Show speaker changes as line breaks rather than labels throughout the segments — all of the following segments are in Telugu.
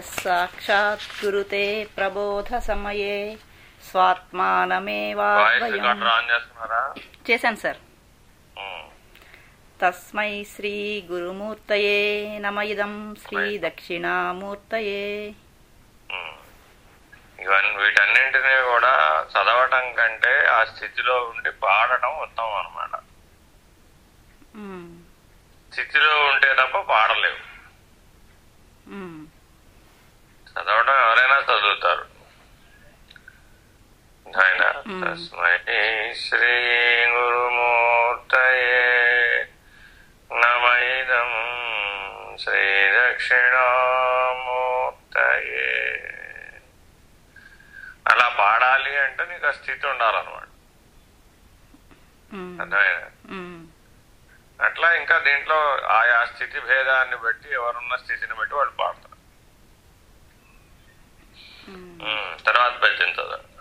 సాక్షాత్ కురుతే ప్రబోధ సమయే
వాయిస్
స్వాత్మానమేవాద్వయం చేశాను సార్. తస్మై శ్రీ గురుమూర్తయే నమ ఇదం శ్రీ దక్షిణామూర్తయే.
ఇవన్నీ వీటన్నింటినీ కూడా చదవటం కంటే ఆ స్థితిలో ఉండి పాడటం ఉత్తమం అనమాట. స్థితిలో ఉంటే తప్ప పాడలేవు. చదవడం ఎవరైనా చదువుతారు ఆయన. తస్మై శ్రీ గురుమూర్తయే నమైదం శ్రీ దక్షిణామూర్తయే అలా పాడాలి అంటే నీకు ఆ స్థితి ఉండాలన్నమాట. అర్థమైనా. అట్లా ఇంకా దీంట్లో ఆయా స్థితి భేదాన్ని బట్టి ఎవరున్న స్థితిని బట్టి వాళ్ళు పాడతారు తర్వాత పద్యం చదవండి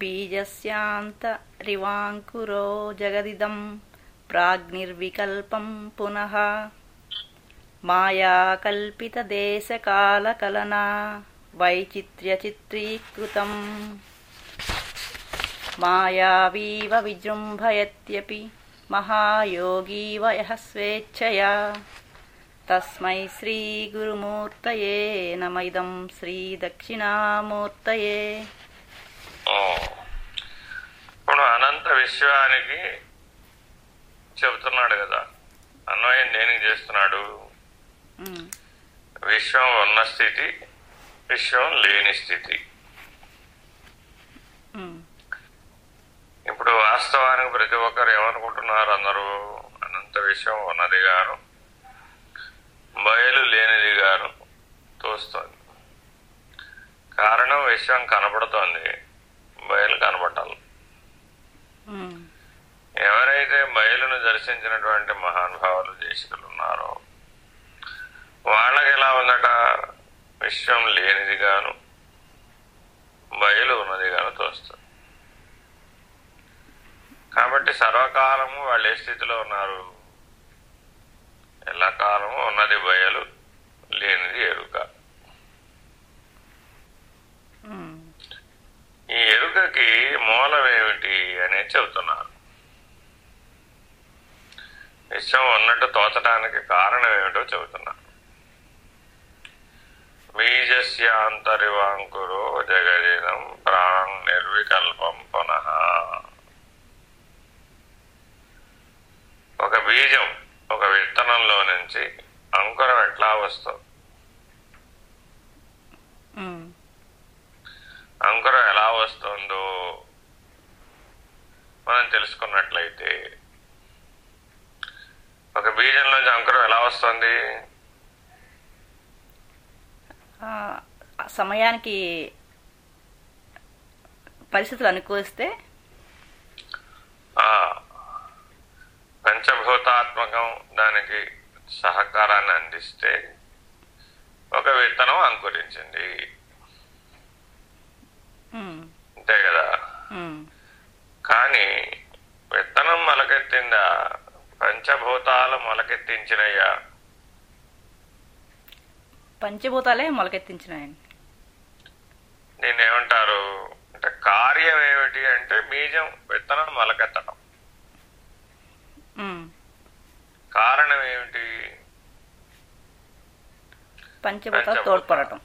బీజస్యాంతరివాంకురో జగదిదం ప్రాగ్నిర్వికల్పం పునః మాయాకల్పితదేశకాలకలనా వైచిత్ర్యచిత్రీకృతం మాయావీవ విజృంభయత్యపి మహాయోగీవ యః స్వేచ్ఛయా తస్మై శ్రీగురుమూర్తయే నమ ఇదం శ్రీదక్షిణామూర్తయే
ఉమ్. ఇప్పుడు అనంత విశ్వానికి చెబుతున్నాడు కదా అన్వయం దేనికి చేస్తున్నాడు. విశ్వం ఉన్న స్థితి విశ్వం లేని స్థితి. ఇప్పుడు వాస్తవానికి ప్రతి ఒక్కరు ఏమనుకుంటున్నారు అందరూ అనంత విశ్వం ఉన్నది గాను బయలు లేనిది గాను తోస్తోంది. కారణం విశ్వం కనపడుతోంది. బయలు కనపడాలి. ఎవరైతే బయలును దర్శించినటువంటి మహానుభావులు దేశికులు ఉన్నారో వాళ్ళకి ఎలా ఉందట? విశ్వం లేనిది గాను బయలు ఉన్నది గాను తోస్తుంది. కాబట్టి సర్వకాలము వాళ్ళు ఏ స్థితిలో ఉన్నారు? ఎల్లకాలము ఉన్నది బయలు లేనిది ఎరుక. ఈ ఎరుకకి మూలం ఏమిటి అనేది చెబుతున్నారు. విశ్వం ఉన్నట్టు తోచడానికి కారణం ఏమిటో చెబుతున్నారు. బీజస్యాంతరివాంకురో జగదిదం ప్రాణం నిర్వికల్పం పునః. ఒక బీజం ఒక విత్తనంలో నుంచి అంకురం ఎట్లా వస్తుంది. అంకురం ఎలా వస్తుందో మనం తెలుసుకున్నట్లయితే ఒక బీజం నుంచి అంకురం ఎలా వస్తుంది?
సమయానికి పరిస్థితులు అనుకూలిస్తే?
ఆ పంచభూతాత్మకం దానికి సహకారాన్ని అందిస్తే ఒక విత్తనం అంకురించింది. అంతే కదా. కానీ విత్తనం మొలకెత్తిందా పంచభూతాలు మొలకెత్తించినయ్యా
పంచభూతాలే మొలకెత్తించినాయండి
దీన్ని ఏమంటారు అంటే కార్యం ఏమిటి అంటే బీజం విత్తనం మొలకెత్తడం. కారణం ఏమిటి?
పంచభూతాలు. తోడ్పడటం.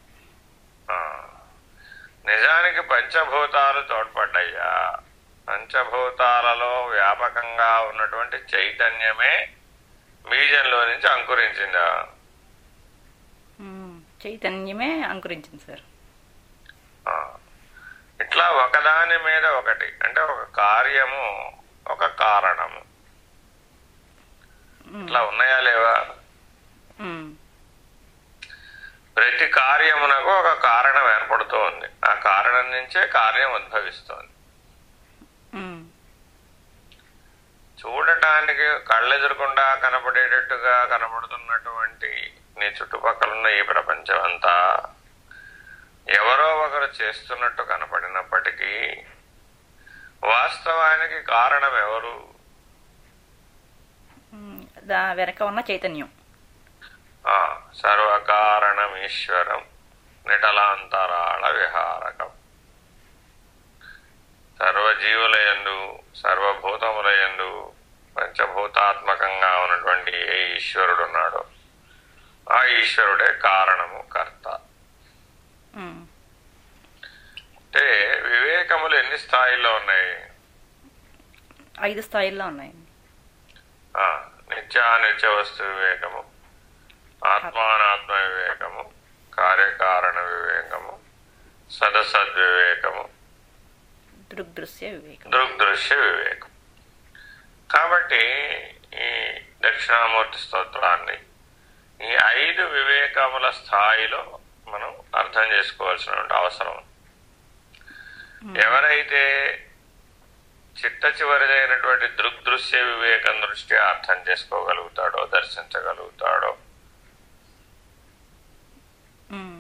నిజానికి పంచభూతాలు తోడ్పడ్డాయ్యా పంచభూతాలలో వ్యాపకంగా ఉన్నటువంటి చైతన్యమే బీజంలో నుంచి అంకురించిందా.
చైతన్యమే అంకురించింది సార్.
ఇట్లా ఒకదాని మీద ఒకటి అంటే ఒక కార్యము ఒక కారణము. ఇట్లా ఉన్నాయా లేవా. ప్రతి కార్యమునకు ఒక కారణం ఏర్పడుతూ ఉంది ఆ కారణం నుంచే కార్యం ఉద్భవిస్తోంది. చూడటానికి కళ్ళెదురకుండా కనపడేటట్టుగా కనపడుతున్నటువంటి నీ చుట్టుపక్కల ఉన్న ఈ ప్రపంచం అంతా ఎవరో ఒకరు చేస్తున్నట్టు కనపడినప్పటికీ వాస్తవానికి కారణం ఎవరు.
దా వెనక ఉన్న చైతన్యం.
ఆ సర్వకారణ ఈశ్వరం నిటలాంతరాళ విహారకం సర్వజీవులయందు సర్వభూతములయందు పంచభూతాత్మకంగా ఉన్నటువంటి ఏ ఈశ్వరుడు ఉన్నాడో ఆ ఈశ్వరుడే కారణము కర్త. అంటే వివేకములు ఎన్ని స్థాయిల్లో ఉన్నాయి?
ఐదు స్థాయిల్లో ఉన్నాయండి
ఆ, నిత్యానిత్య వస్తు వివేకము. ఆత్మానాత్మ వివేకము. కార్యకారణ వివేకము. సదసద్వివేకము.
దృగ్దృశ్య వివేకం
దృగ్దృశ్య వివేకం కాబట్టి ఈ దక్షిణామూర్తి స్తోత్రాన్ని ఈ ఐదు వివేకముల స్థాయిలో మనం అర్థం చేసుకోవాల్సిన అవసరం. ఎవరైతే చిట్ట చివరిదైనటువంటి దృగ్దృశ్య వివేకం దృష్ట్యా అర్థం చేసుకోగలుగుతాడో దర్శించగలుగుతాడో
ఉమ్.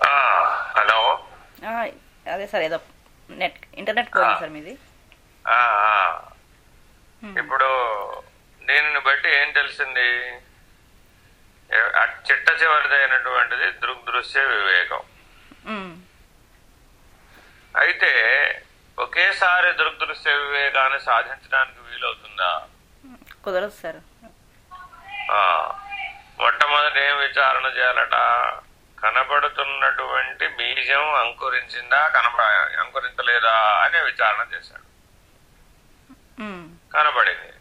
ఆ, హలో
ఆ, అదే సార్ ఏదో నెట్ ఇంటర్నెట్ పోయింది సార్ మీది.
ఇప్పుడు దీనిని బట్టి ఏం తెలిసింది? చిట్ట చివరిదైనటువంటిది దృగ్దృశ్య వివేకం. అయితే ఒకేసారి దృగ్దృశ్య వివేకాన్ని సాధించడానికి వీలవుతుందా?
కుదరదు సార్.
మొట్టమొదటి ఏం విచారణ చేయాలట? కనబడుతున్నటువంటి బీజం అంకురించిందా కనబ అంకురించలేదా అనే విచారణ చేశాడు.
ఉమ్.
కనబడింది.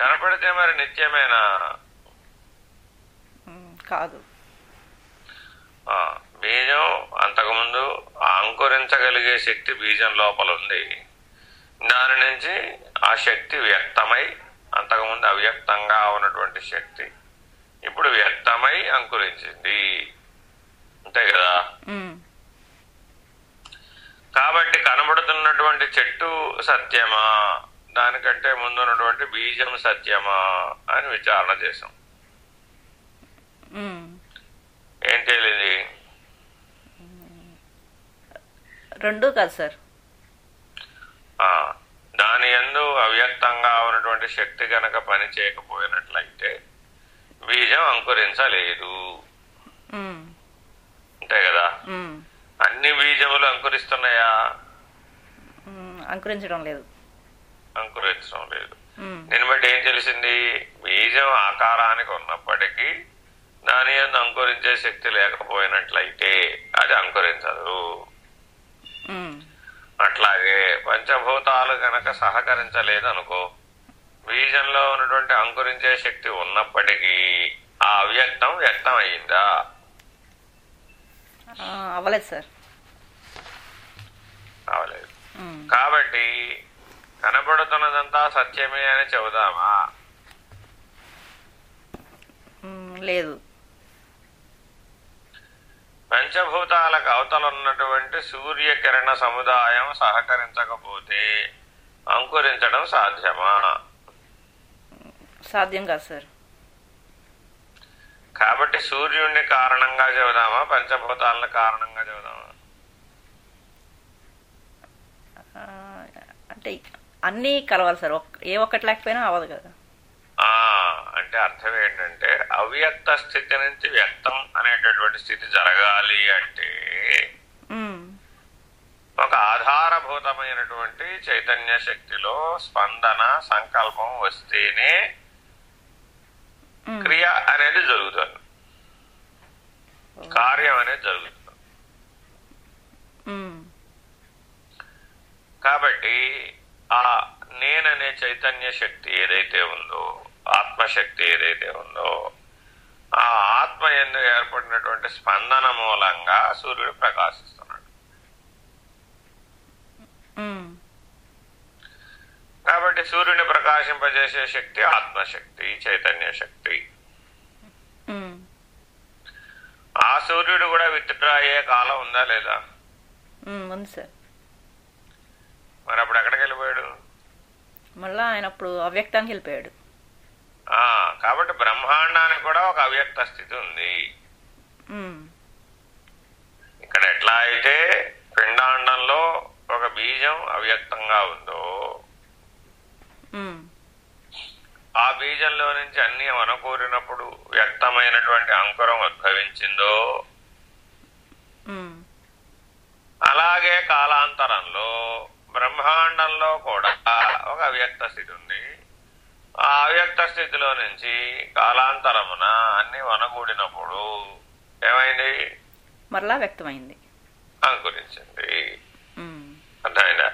కనపడితే మరి నిత్యమేనా.
కాదు.
బీజం అంతకుముందు అంకురించగలిగే శక్తి బీజం లోపల ఉంది. దాని నుంచి ఆ శక్తి వ్యక్తమై అంతకుముందు అవ్యక్తంగా ఉన్నటువంటి శక్తి ఇప్పుడు వ్యక్తమై అంకురించింది. అంతే కదా. కాబట్టి కనబడుతున్నటువంటి చెట్టు సత్యమా? దానికంటే ముందున్నటువంటి బీజం సత్యమా? అని విచారణ చేశాం. ఏం తేలింది
రెండు కాదు సార్.
దాని ఎందు అవ్యక్తంగా ఉన్నటువంటి శక్తి గనక పని చేయకపోయినట్లయితే బీజం అంకురించలేదు. అంతే కదా. అన్ని బీజములు అంకురిస్తున్నాయా.
అంకురించడం లేదు
అంకురించడం లేదు. దీన్ని బట్టి ఏం తెలిసింది బీజం ఆకారానికి ఉన్నప్పటికీ దాని ఎందు అంకురించే శక్తి లేకపోయినట్లయితే అది అంకురించదు. అట్లాగే పంచభూతాలు గనక సహకరించలేదు అనుకో బీజంలో ఉన్నటువంటి అంకురించే శక్తి ఉన్నప్పటికీ ఆ అవ్యక్తం వ్యక్తం అయ్యిందా
ఆ, అవ్వలేదు సార్.
అవలేదు. కాబట్టి కనబడుతున్నదంతా సత్యమే అని చెబుదామా.
లేదు.
పంచభూతాలకు అవతల ఉన్నటువంటి సూర్యకిరణ సముదాయం సహకరించకపోతే అంకురించడం సాధ్యమా?
సాధ్యం కాదు సార్.
కాబట్టి సూర్యుడిని కారణంగా చెబుదామా పంచభూతాలను కారణంగా చెబుదామా
అంటే అన్నీ కలవాలి సార్ ఏ ఒక్కటి లేకపోయినా అవ్వదు కదా
ఆ అంటే అర్థం ఏంటంటే అవ్యక్త స్థితి నుంచి వ్యక్తం అనేటటువంటి స్థితి జరగాలి అంటే. ఒక ఆధారభూతమైనటువంటి చైతన్య శక్తిలో స్పందన సంకల్పం వస్తేనే. క్రియ అనేది జరుగుతుంది. కార్యం అనేది జరుగుతుంది. కాబట్టి ఆ నేననే చైతన్య శక్తి ఏదైతే ఉందో ఆత్మశక్తి ఏదైతే ఉందో ఆ ఆత్మ ఎందు ఏర్పడినటువంటి స్పందన మూలంగా సూర్యుడు ప్రకాశిస్తున్నాడు. కాబట్టి సూర్యుని ప్రకాశింపజేసే శక్తి ఆత్మశక్తి చైతన్య శక్తి. ఆ సూర్యుడు కూడా విత్డ్రా అయ్యే కాలం ఉందా లేదా?
ఉమ్, ఉంది సార్.
మరి అప్పుడు ఎక్కడికి వెళ్ళిపోయాడు?
మళ్ళా ఆయన అప్పుడు అవ్యక్తానికి వెళ్ళిపోయాడు.
ఆ కాబట్టి బ్రహ్మాండానికి కూడా ఒక అవ్యక్త స్థితి ఉంది. ఇక్కడ ఎట్లా అయితే పిండాండంలో ఒక బీజం అవ్యక్తంగా ఉందో ఆ బీజంలో నుంచి అన్ని వనకూరినప్పుడు వ్యక్తమైనటువంటి అంకురం ఉద్భవించిందో? అలాగే కాలాంతరంలో బ్రహ్మాండంలో కూడా ఒక అవ్యక్త స్థితి ఉంది. ఆ అవ్యక్త స్థితిలో నుంచి కాలాంతరమున అన్ని వనగూడినప్పుడు ఏమైంది?
మరలా వ్యక్తమైంది.
అంకురించింది. అర్థమైందా?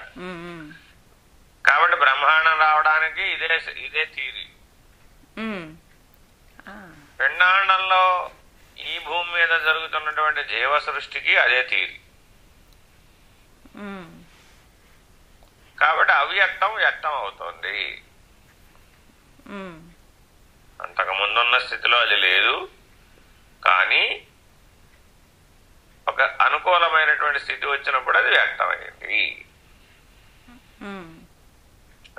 కాబట్టి బ్రహ్మాండం రావడానికి ఇదే ఇదే.
ఆ,
పిండాండంలో ఈ భూమి మీద జరుగుతున్నటువంటి జీవ సృష్టికి అదే తీరి కాబట్టి అవ్యక్తం వ్యక్తం అవుతోంది. అంతకు ముందున్న స్థితిలో అది లేదు. కానీ ఒక అనుకూలమైనటువంటి స్థితి వచ్చినప్పుడు అది వ్యక్తమైంది.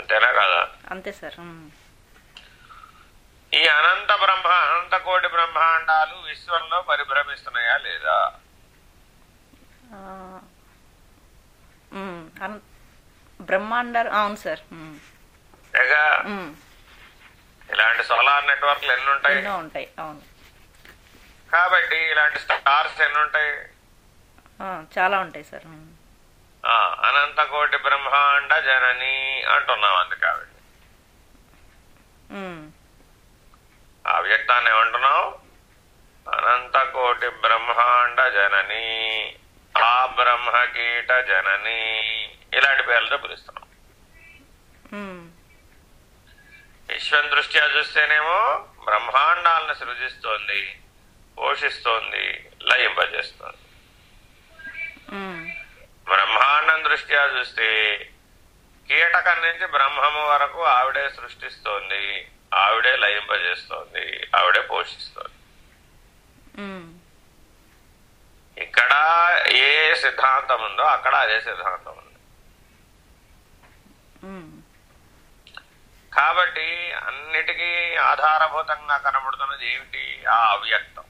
అంతేనా కదా
అంతే సార్
ఈ అనంత బ్రహ్మ అనంత కోటి బ్రహ్మాండాలు విశ్వంలో పరిభ్రమిస్తున్నాయా లేదా?
బ్రహ్మాండాలు అవును సార్
ఇలాంటి సోలార్ నెట్వర్క్లు ఎన్ని ఉంటాయి?
అవును.
కాబట్టి ఇలాంటి స్టార్స్ ఎన్ని ఉంటాయి?
చాలా ఉంటాయి సార్ ఉమ్,
ఆ, అనంత కోటి బ్రహ్మాండ జనని అంటున్నాం అంది కాబట్టి
ఉమ్,
ఆ వ్యక్తాన్ని ఏమంటున్నాం అనంత కోటి బ్రహ్మాండ జనని ఆ బ్రహ్మకీట జనని ఇలాంటి పేర్లతో పిలుస్తున్నాం. విశ్వం దృష్ట్యా చూస్తేనేమో బ్రహ్మాండాలను సృజిస్తోంది పోషిస్తోంది లయింపజేస్తోంది. బ్రహ్మాండం దృష్ట్యా చూస్తే కీటకం నుంచి బ్రహ్మము వరకు ఆవిడే సృష్టిస్తోంది ఆవిడే లయింపజేస్తోంది ఆవిడే పోషిస్తోంది. ఇక్కడ ఏ సిద్ధాంతం ఉందో అక్కడ అదే సిద్ధాంతం ఉంది కాబట్టి అన్నిటికీ ఆధారభూతంగా కనబడుతున్నది ఏమిటి? ఆ అవ్యక్తం.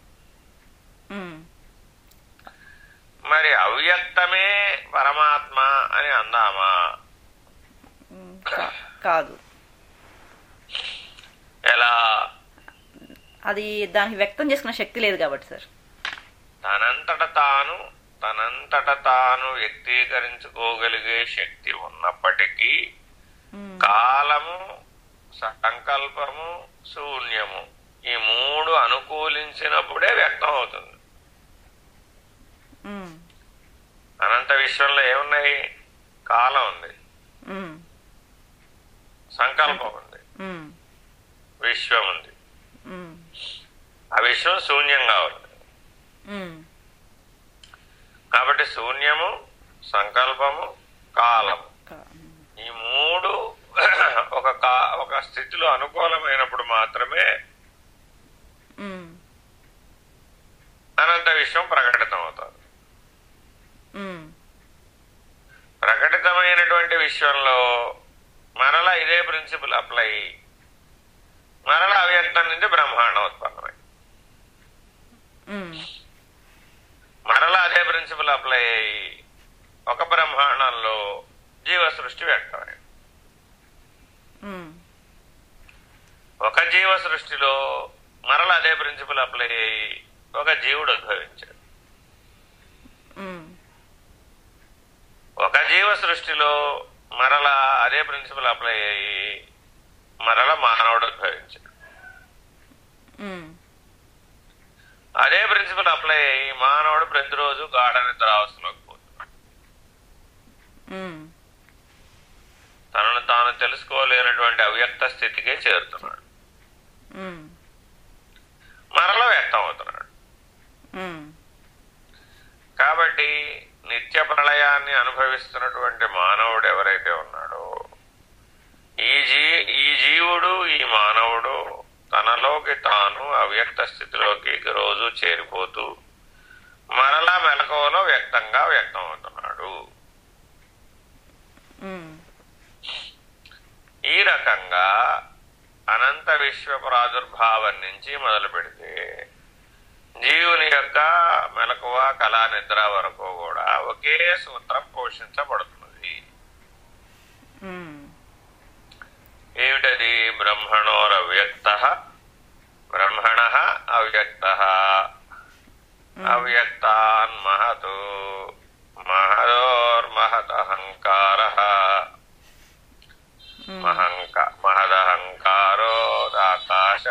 మరి అవ్యక్తమే పరమాత్మ అని అందామా?
కాదు.
ఎలా?
అది దానికి వ్యక్తం చేసుకునే శక్తి లేదు కాబట్టి సార్.
తనంతట తాను తనంతట తాను వ్యక్తీకరించుకోగలిగే శక్తి ఉన్నప్పటికీ కాలము సంకల్పము శూన్యము ఈ మూడు అనుకూలించినప్పుడే వ్యక్తం అవుతుంది అనంత విశ్వంలో ఏమున్నాయి? కాలం ఉంది. సంకల్పం ఉంది. విశ్వం ఉంది. ఆ విశ్వం శూన్యంగా ఉంది. కాబట్టి శూన్యము సంకల్పము కాలము. ఈ మూడు ఒక కా- ఒక స్థితిలో అనుకూలమైనప్పుడు మాత్రమే అనంత విశ్వం ప్రకటితం అవుతుంది
ఉమ్,
ప్రకటితమైనటువంటి విషయంలో మరలా ఇదే ప్రిన్సిపల్ అప్లై మరలా అవ్యక్తం నుంచి బ్రహ్మాండం ఉత్పన్నమై.
మరల
మరలా అదే ప్రిన్సిపల్ అప్లై అయ్యి ఒక బ్రహ్మాండంలో జీవ సృష్టి వ్యక్తమై. ఒక జీవ సృష్టిలో మరలా అదే ప్రిన్సిపల్ అప్లై అయ్యి ఒక జీవుడు ఉద్భవించాడు. ఒక జీవ సృష్టిలో మరలా అదే ప్రిన్సిపల్ అప్లై అయ్యి మరలా మానవుడు ఉద్భవించాడు. అదే ప్రిన్సిపల్ అప్లై అయ్యి మానవుడు ప్రతిరోజు గాఢ నిద్రావస్థలోకి పోతున్నాడు.
ఉమ్,
తనను తాను తెలుసుకోలేనటువంటి అవ్యక్త స్థితికే చేరుతున్నాడు. మరలా వ్యక్తం అవుతున్నాడు కాబట్టి నిత్య ప్రళయాన్ని అనుభవిస్తున్నటువంటి మానవుడు ఎవరైతే ఉన్నాడో ఈ జీ ఈ జీవుడు ఈ మానవుడు తనలోకి తాను అవ్యక్త స్థితిలోకి రోజు చేరిపోతూ మరలా మెలకువలో వ్యక్తంగా వ్యక్తం అవుతున్నాడు ఈ రకంగా అనంత విశ్వ ప్రాదుర్భావం నుంచి మొదలు పెడితే జీవుని యొక్క మెలకువ కళా నిద్ర వరకు కూడా ఒకే సూత్రం పోషించబడుతున్నది. ఏమిటది? బ్రహ్మణోరవ్యక్త బ్రహ్మణ అవ్యక్త. అవ్యక్తాన్ మహతు మహదోర్మహదహంకార మహంక మహదహంకారోదాకాశ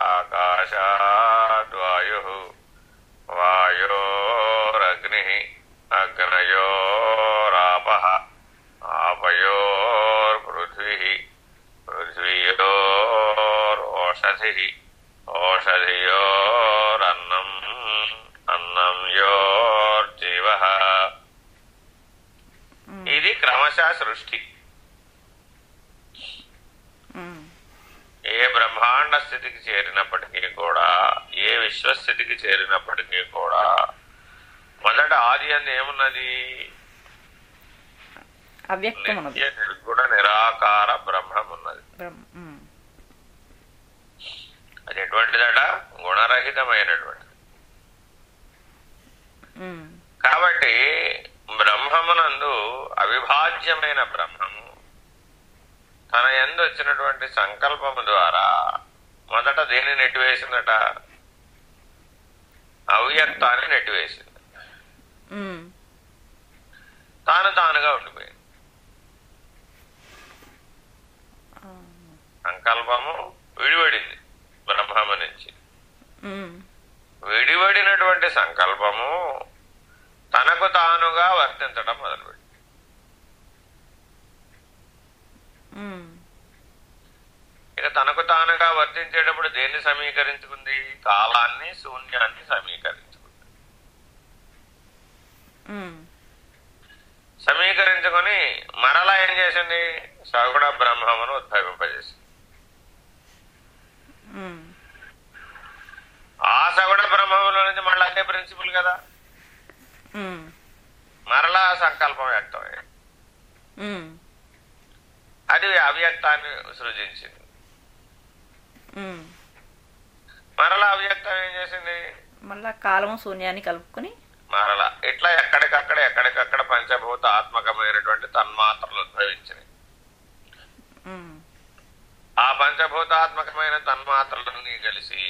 ఆకాశాద్వాయు పృథ్వీయోరోషధి ఓషధియోరన్నం అన్నం యోర్జీవ ఇది క్రమశ సృష్టి. ఏ బ్రహ్మాండ స్థితికి చేరినప్పటికీ కూడా ఏ విశ్వస్థితికి చేరినప్పటికీ కూడా మొదట ఆది అని ఏమున్నది? నిర్గుణ నిరాకార బ్రహ్మం ఉన్నది అది ఎటువంటిదట గుణరహితమైనటువంటిది కాబట్టి బ్రహ్మమునందు అవిభాజ్యమైన బ్రహ్మము తన ఎందు వచ్చినటువంటి సంకల్పము ద్వారా మొదట దేన్ని నెట్టివేసిందట? అవ్యక్తాన్ని నెట్టివేసింది. తాను తానుగా ఉండిపోయింది. సంకల్పము విడివడింది నుంచి
ఉమ్,
విడివడినటువంటి సంకల్పము తనకు తానుగా వర్తించడం మొదలుపెట్టింది.
ఉమ్,
ఇక తనకు తానుగా వర్తించేటప్పుడు దేన్ని సమీకరించుకుంది? కాలాన్ని శూన్యాన్ని సమీకరించుకుంది. సమీకరించుకొని మరలా ఏం చేసింది? సగుణ బ్రహ్మమును ఉద్భవింపజేసింది.
ఉమ్,
ఆ సగుణ బ్రహ్మములో నుంచి మళ్ళీ అదే ప్రిన్సిపుల్ కదా. మరలా సంకల్పం వ్యక్తమైంది
ఉమ్,
అది అవ్యక్తాన్ని సృజించింది. మరలా అవ్యక్తం ఏం చేసింది?
మళ్ళా కాలము శూన్యాన్ని కలుపుకొని
మరలా ఇట్లా ఎక్కడికక్కడ ఎక్కడికక్కడ పంచభూత ఆత్మకమైనటువంటి తన్మాత్రలు ఉద్భవించినాయి. ఆ పంచభూతాత్మకమైన తన్మాత్రలన్నీ కలిసి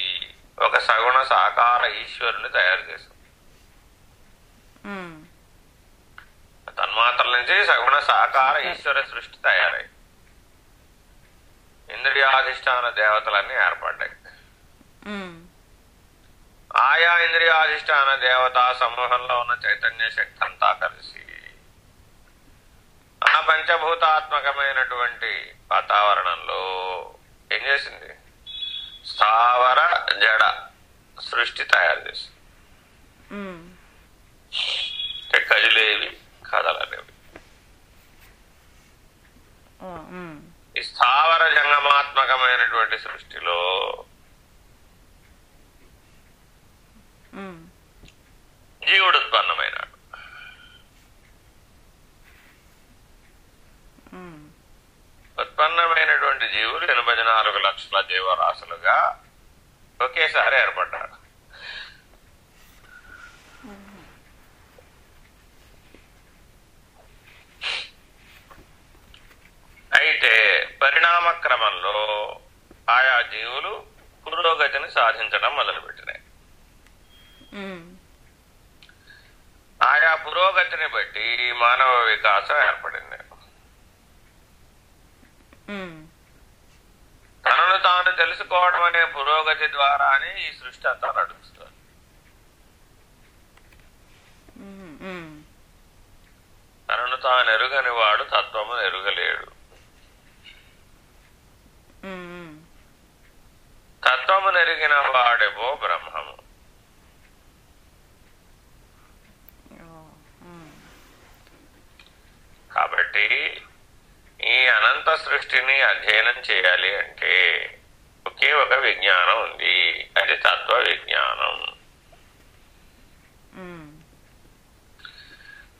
ఒక సగుణ సాకార ఈశ్వరుని తయారు చేసింది తన్మాత్రల నుంచి సగుణ సాకార ఈశ్వర సృష్టి తయారై ఇంద్రియాధిష్టాన దేవతలన్నీ ఏర్పడ్డాయి. ఆయా ఇంద్రియాధిష్టాన దేవతా సమూహంలో ఉన్న చైతన్య శక్తి అంతా కలిసి ఆ పంచభూతాత్మకమైనటువంటి వాతావరణంలో ఏం చేసింది? స్థావర జడ సృష్టి తయారు చేసింది కదిలేవి కదలనేవి ఈ స్థావర జంగమాత్మకమైనటువంటి సృష్టిలో జీవులు ఎనభై నాలుగు లక్షల జీవరాశులుగా ఒకేసారి ఏర్పడ్డారు అయితే పరిణామ క్రమంలో ఆయా జీవులు పురోగతిని సాధించడం మొదలుపెట్టినాయి
ఉమ్,
ఆయా పురోగతిని బట్టి మానవ వికాసం ఏర్పడింది
ఉమ్,
తనను తాను తెలుసుకోవడం అనే పురోగతి ద్వారానే ఈ సృష్టి అంతా నడుస్తుంది. తనను తానెరుగని వాడు తత్వము ఎరుగలేడు. తత్వము నెరిగిన వాడేవో బ్రహ్మము. కాబట్టి ఈ అనంత సృష్టిని అధ్యయనం చేయాలి అంటే ఒకే ఒక విజ్ఞానం ఉంది. అది తత్వ విజ్ఞానం.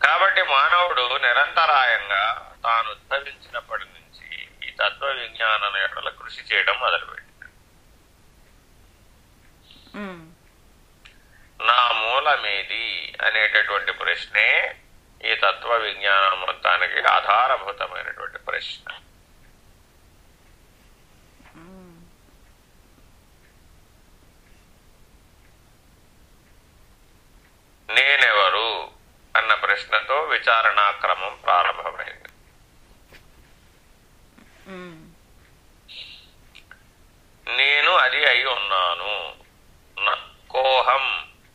కాబట్టి మానవుడు నిరంతరాయంగా తాను ఉద్భవించినప్పటి నుంచి ఈ తత్వ విజ్ఞానం ఎడల కృషి చేయడం మొదలుపెట్టాడు
ఉమ్.
నా మూలమేది అనేటటువంటి ప్రశ్నే ఈ తత్వ విజ్ఞానం మొత్తానికి ఆధారభూతమైనటువంటి ప్రశ్న
ఉమ్.
నేనెవరు అన్న ప్రశ్నతో విచారణాక్రమం ప్రారంభమైంది
ఉమ్.
నేను అది అయి ఉన్నాను కోహం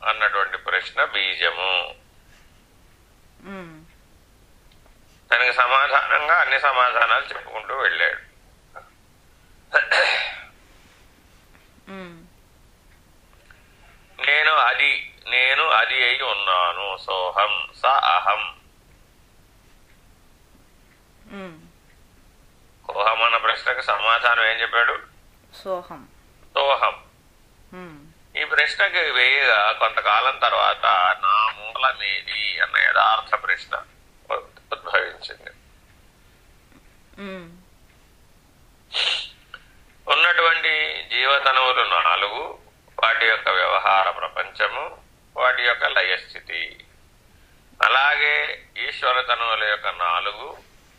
అన్నటువంటి ప్రశ్న బీజము. దానికి సమాధానంగా అన్ని సమాధానాలు చెప్పుకుంటూ వెళ్ళాడు. నేను అది నేను అది అయి ఉన్నాను. సోహం స అహం. కోహం అన్న ప్రశ్నకు సమాధానం ఏం చెప్పాడు?
సోహం.
సోహం. ఈ ప్రశ్నకి వేయగా కొంతకాలం తర్వాత నా మూలమేది అన్న యథార్థ ప్రశ్న ఉద్- ఉద్భవించింది. ఉన్నటువంటి జీవతనములు నాలుగు వాటి యొక్క వ్యవహార ప్రపంచము వాటి యొక్క లయస్థితి అలాగే ఈశ్వరతనముల యొక్క నాలుగు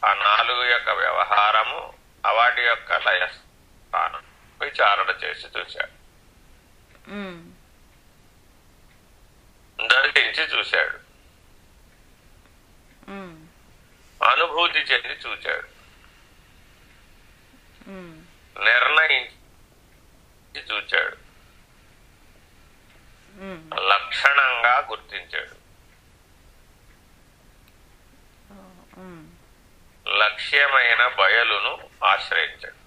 ఆ నాలుగు యొక్క వ్యవహారము వాటి యొక్క లయస్థానం విచారణ చేసి చూశాడు. దర్శించి చూశాడు. అనుభూతి చెంది చూశాడు
ఉమ్.
నిర్ణయించి చూచాడు. లక్షణంగా గుర్తించాడు. లక్ష్యమైన బయలును ఆశ్రయించాడు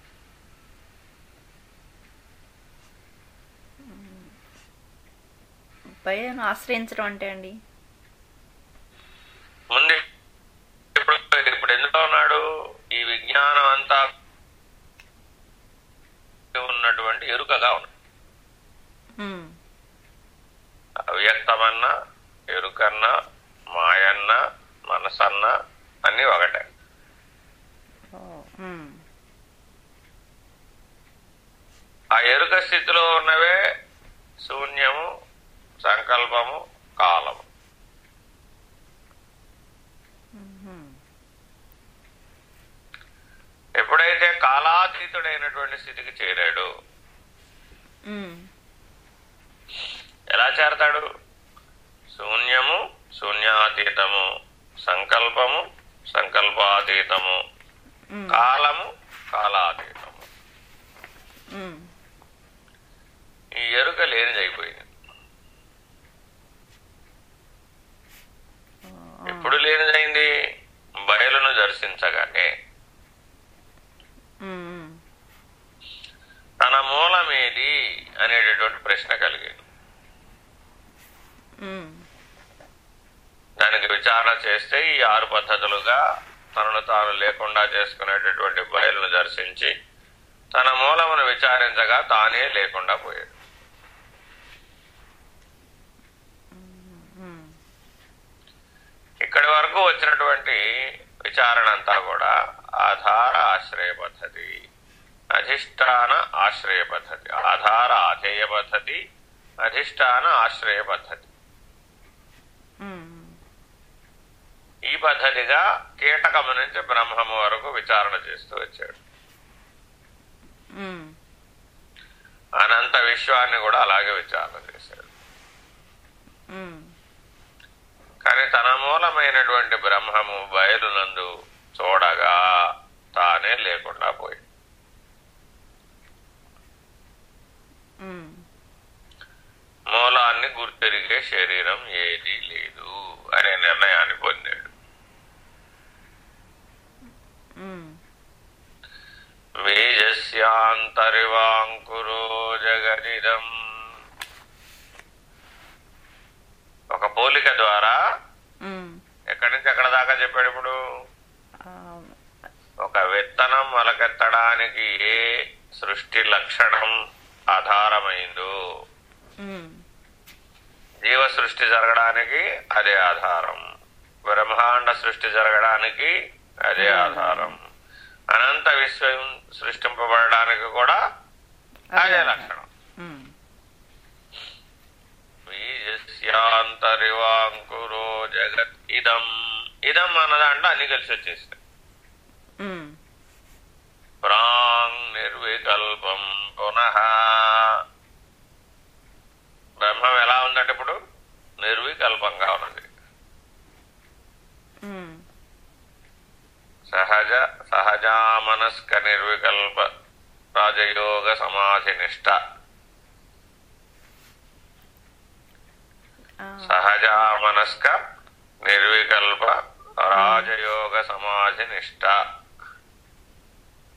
భయం ఆశ్రయించడం అంటే అండి
ముందు ఇప్పుడు ఇప్పుడు ఎందులో ఉన్నాడు ఈ విజ్ఞానం అంతా ఉన్నటువంటి ఎరుకగా ఉన్నాడు. అవ్యక్తమన్నా ఎరుకన్నా మాయన్న మనసన్న అన్ని ఒకటే. ఆ ఎరుక స్థితిలో ఉన్నవే శూన్యము సంకల్పము కాలము. ఎప్పుడైతే కాలాతీతుడైనటువంటి స్థితికి చేరాడు. ఎలా చేరతాడు శూన్యము శూన్యాతీతము సంకల్పము సంకల్పాతీతము. కాలము కాలాతీతము. ఈ ఎరుక లేనిదైపోయింది
ఓ,
ఎప్పుడు లేనిదైంది బయలును దర్శించగానే. తన మూలమేది అనేటటువంటి ప్రశ్న కలిగింది. దానికి విచారణ చేస్తే ఈ ఆరు పద్ధతులుగా తనను తాను లేకుండా చేసుకునేటటువంటి బయలును దర్శించి తన మూలమును విచారించగా తానే లేకుండా పోయాడు ఇక్కడి వరకు వచ్చినటువంటి విచారణ అంతా కూడా ఆధార ఆశ్రయ పద్ధతి అధిష్టాన ఆశ్రయ పద్ధతి ఆధార ఆధేయ పద్ధతి అధిష్టాన ఆశ్రయ పద్ధతి. ఈ పద్ధతిగా కీటకము నుంచి బ్రహ్మము వరకు విచారణ చేస్తూ వచ్చాడు. అనంత విశ్వాన్ని కూడా అలాగే విచారణ చేశాడు. కానీ తన మూలమైనటువంటి బ్రహ్మము బయలునందు చూడగా తానే లేకుండా పోయి. మూలాన్ని గుర్తెరిగే శరీరం ఏది లేదు అనే నిర్ణయాన్ని పొందాడు. బీజస్యాంతరివాంకురో పోలిక ద్వారా ఎక్కడి నుంచి ఎక్కడ దాకా చెప్పాడు ఇప్పుడు? ఒక విత్తనం మొలకెత్తడానికి ఏ సృష్టి లక్షణం ఆధారమైందో. జీవ సృష్టి జరగడానికి అదే ఆధారం. బ్రహ్మాండ సృష్టి జరగడానికి అదే ఆధారం. అనంత విశ్వం సృష్టింపబడడానికి కూడా అదే. లక్షణం.
ఉమ్,
బీజస్యాంతరివాంకురో జగత్. ఇదం ఇదం అన్నదాంట్లో అన్ని కలిసి వచ్చేసినాయి
ఉమ్,
ప్రాంగ్ నిర్వికల్పం పునః. బ్రహ్మం ఎలా ఉందంటే ఇప్పుడు నిర్వికల్పంగా ఉన్నది. సహజ సహజామనస్క నిర్వికల్ప రాజయోగ సమాధి నిష్ట
ఆ,
సహజామనస్క నిర్వికల్ప రాజయోగ సమాధి నిష్ట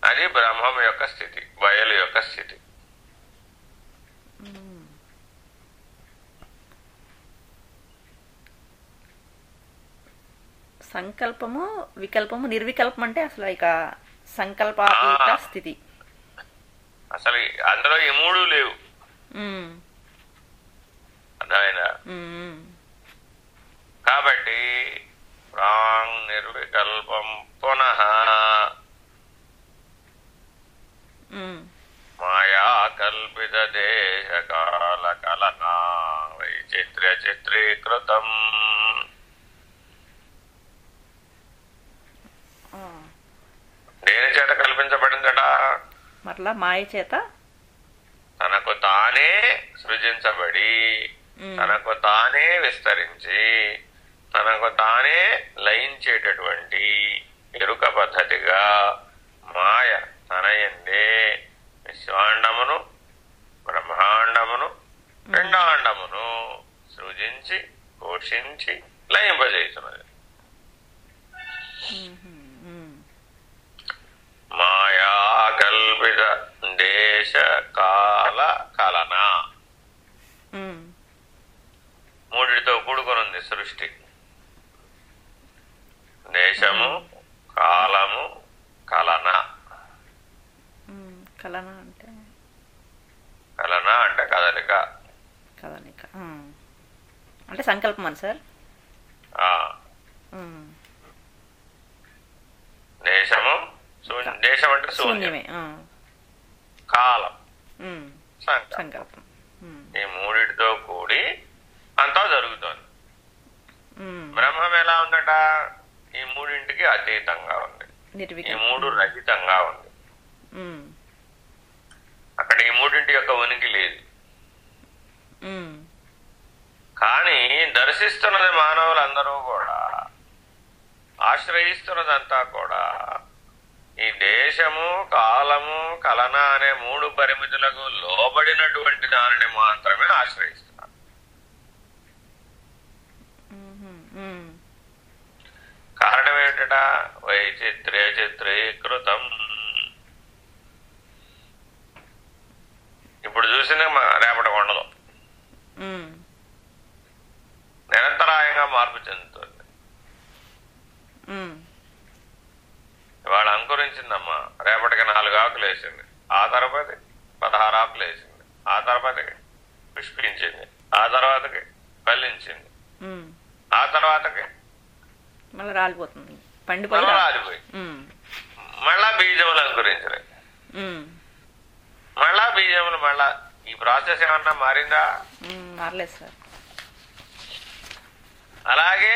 అది బ్రహ్మం యొక్క స్థితి బయలు యొక్క స్థితి.
సంకల్పము వికల్పము నిర్వికల్పం అంటే అసలు ఇక సంకల్పాతీత
ఆ.
స్థితి
అసలు అందులో ఈ మూడు లేవు
ఉమ్,
కాబట్టి ప్రాంగ్ నిర్వికల్పం పునః మాయా కల్పిత దేశ కాల కలనా వైచిత్ర్య చిత్రీకృతం. దేని చేత కల్పించబడిందట?
మరలా మాయ చేత?
తనకు తానే సృజించబడి తనకు తానే విస్తరించి తనకు తానే లయించేటటువంటి ఎరుక పద్ధతిగా మాయ తన ఎందే విశ్వాండమును బ్రహ్మాండమును పిండాండమును సృజించి పోషించి లయింపజేస్తున్నది మాయా కల్పిత దేశ కాల కలన
ఉమ్,
మూడిటితో కూడుకొనుంది సృష్టి. దేశము కాలము కలన.
కలన అంటే?
కలన అంటే కదలిక.
కదలిక. అంటే సంకల్పం అని సార్
దేశము దేశం అంటే శూన్యం.
శూన్యమే
కాలం. సంకల్పం. ఈ మూడిటితో కూడి అంతా జరుగుతోంది. బ్రహ్మం ఎలా ఉందట? ఈ మూడింటికి అతీతంగా ఉంది. ఈ మూడు రహితంగా ఉంది. అక్కడ ఈ మూడింటి యొక్క ఉనికి లేదు. కానీ దర్శిస్తున్నది మానవులందరూ కూడా ఆశ్రయిస్తున్నదంతా కూడా ఈ దేశము కాలము కలన అనే మూడు పరిమితులకు లోబడినటువంటి దానిని మాత్రమే ఆశ్రయిస్తున్నారు కారణం ఏమిట వైచిత్రే చిత్రీకృతం. ఇప్పుడు చూసిన రేపటి
ఉమ్,
నిరంతరాయంగా మార్పు చెందుతుంది. ఇవాళ అంకురించిందమ్మా. రేపటికి నాలుగు ఆకులు వేసింది. ఆ తర్వాతకి పదహారు ఆకులు వేసింది. ఆ తర్వాతకి పుష్పించింది. ఆ తర్వాతకి ఫలించింది. ఆ తర్వాతకి
మళ్ళీ రాలిపోతుంది. పండిపోయి
మళ్ళా రాలిపోయి. బీజములు
ఉమ్,
మళ్ళా బీజములు మళ్ళా ఈ ప్రాసెస్ ఏమన్నా మారిందా?
మారలేదు సార్.
అలాగే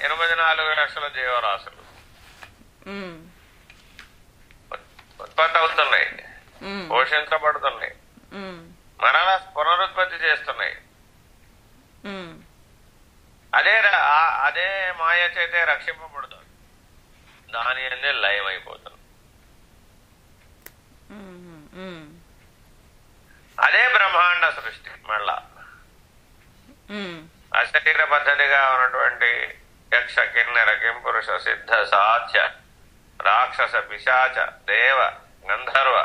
ఎనభై నాలుగు లక్షల జీవరాశులు. ఉత్పత్తి అవుతున్నాయి. పోషించబడుతున్నాయి. మరలా పునరుత్పత్తి చేస్తున్నాయి. అదే అదే మాయ చేతే రక్షింపబడుతుంది దాని అన్నీ లయం అయిపోతుంది అదే బ్రహ్మాండ సృష్టి మళ్ళా. అశరీర పద్ధతిగా ఉన్నటువంటి యక్ష కిన్నెర కింపురుష సిద్ధ సాధ్య రాక్షస పిశాచ దేవ గంధర్వ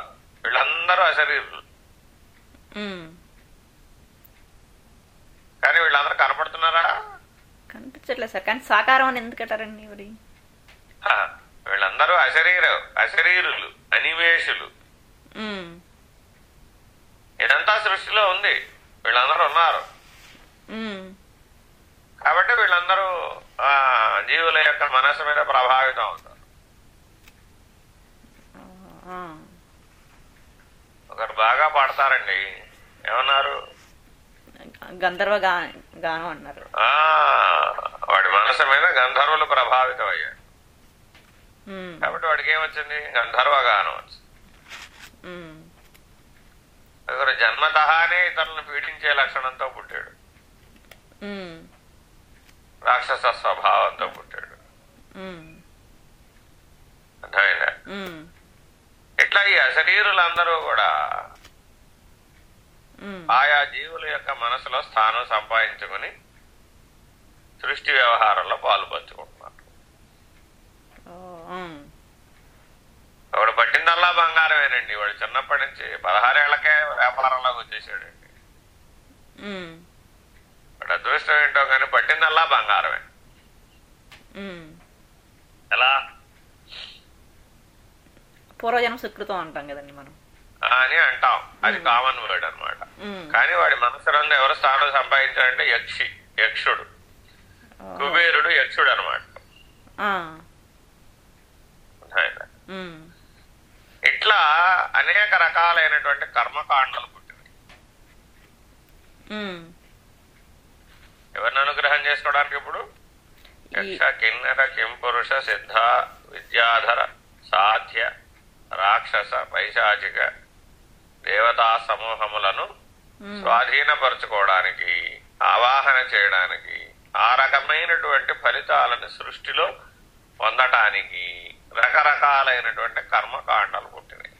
వీళ్ళందరూ అశరీరులు. కానీ వీళ్ళందరూ కనపడుతున్నారా?
కనిపించట్లేదు సార్. కానీ సాకారం అని ఎందుకంటారండి
వీళ్ళందరూ అశరీర అశరీరులు అనివేశులు
ఉమ్.
ఇదంతా సృష్టిలో ఉంది. వీళ్ళందరూ ఉన్నారు. కాబట్టి వీళ్ళందరూ ఆ జీవుల యొక్క మనసు మీద ప్రభావితం అవుతారు. ఒకరు బాగా పాడతారండి. ఏమన్నారు?
గంధర్వ గానం అన్నారు
వాడి మనసు మీద గంధర్వులు ప్రభావితం అయ్యారు
ఉమ్.
కాబట్టి వాడికి ఏమొచ్చింది గంధర్వగానం వచ్చింది
ఉమ్.
ఒకరు జన్మతహానే ఇతరులను పీడించే లక్షణంతో పుట్టాడు. రాక్షస స్వభావంతో పుట్టాడు. అర్థమైందా. ఇట్లా ఈ అశరీరులందరూ కూడా. ఆయా జీవుల యొక్క మనసులో స్థానం సంపాదించుకుని సృష్టి వ్యవహారంలో పాలు పంచుకుంటున్నారు.
ఉమ్.
వాడు పట్టిందల్లా బంగారమేనండి. వాడు చిన్నప్పటి నుంచి పదహారేళ్ళకే వ్యాపారంలోకి వచ్చేసాడండి. వాడు అదృష్టం ఏంటో కానీ పట్టిందల్లా బంగారమే. ఎలా?
పూర్వజన్మ సుకృతం అంటాం కదండి మనం.
అని అంటాం. అది కామన్ వర్డ్ అన్నమాట.
ఉమ్.
కానీ వాడి మనసురంలో ఎవరు స్థానం సంపాదించాడంటే యక్షి యక్షుడు. కుబేరుడు యక్షుడు అనమాట. ఇట్లా అనేక రకాలైనటువంటి కర్మకాండలు పుట్టినాయి
ఉమ్.
ఎవరిని అనుగ్రహం చేసుకోవడానికి ఇప్పుడు? యక్ష కిన్నెర కింపురుష సిద్ధ విద్యాధర సాధ్య రాక్షస పైశాచిక దేవతా సమూహములను. స్వాధీనపరచుకోవడానికి ఆవాహన చేయడానికి ఆ రకమైనటువంటి ఫలితాలను సృష్టిలో పొందటానికి రకరకాలైనటువంటి కర్మకాండలు పుట్టినాయి.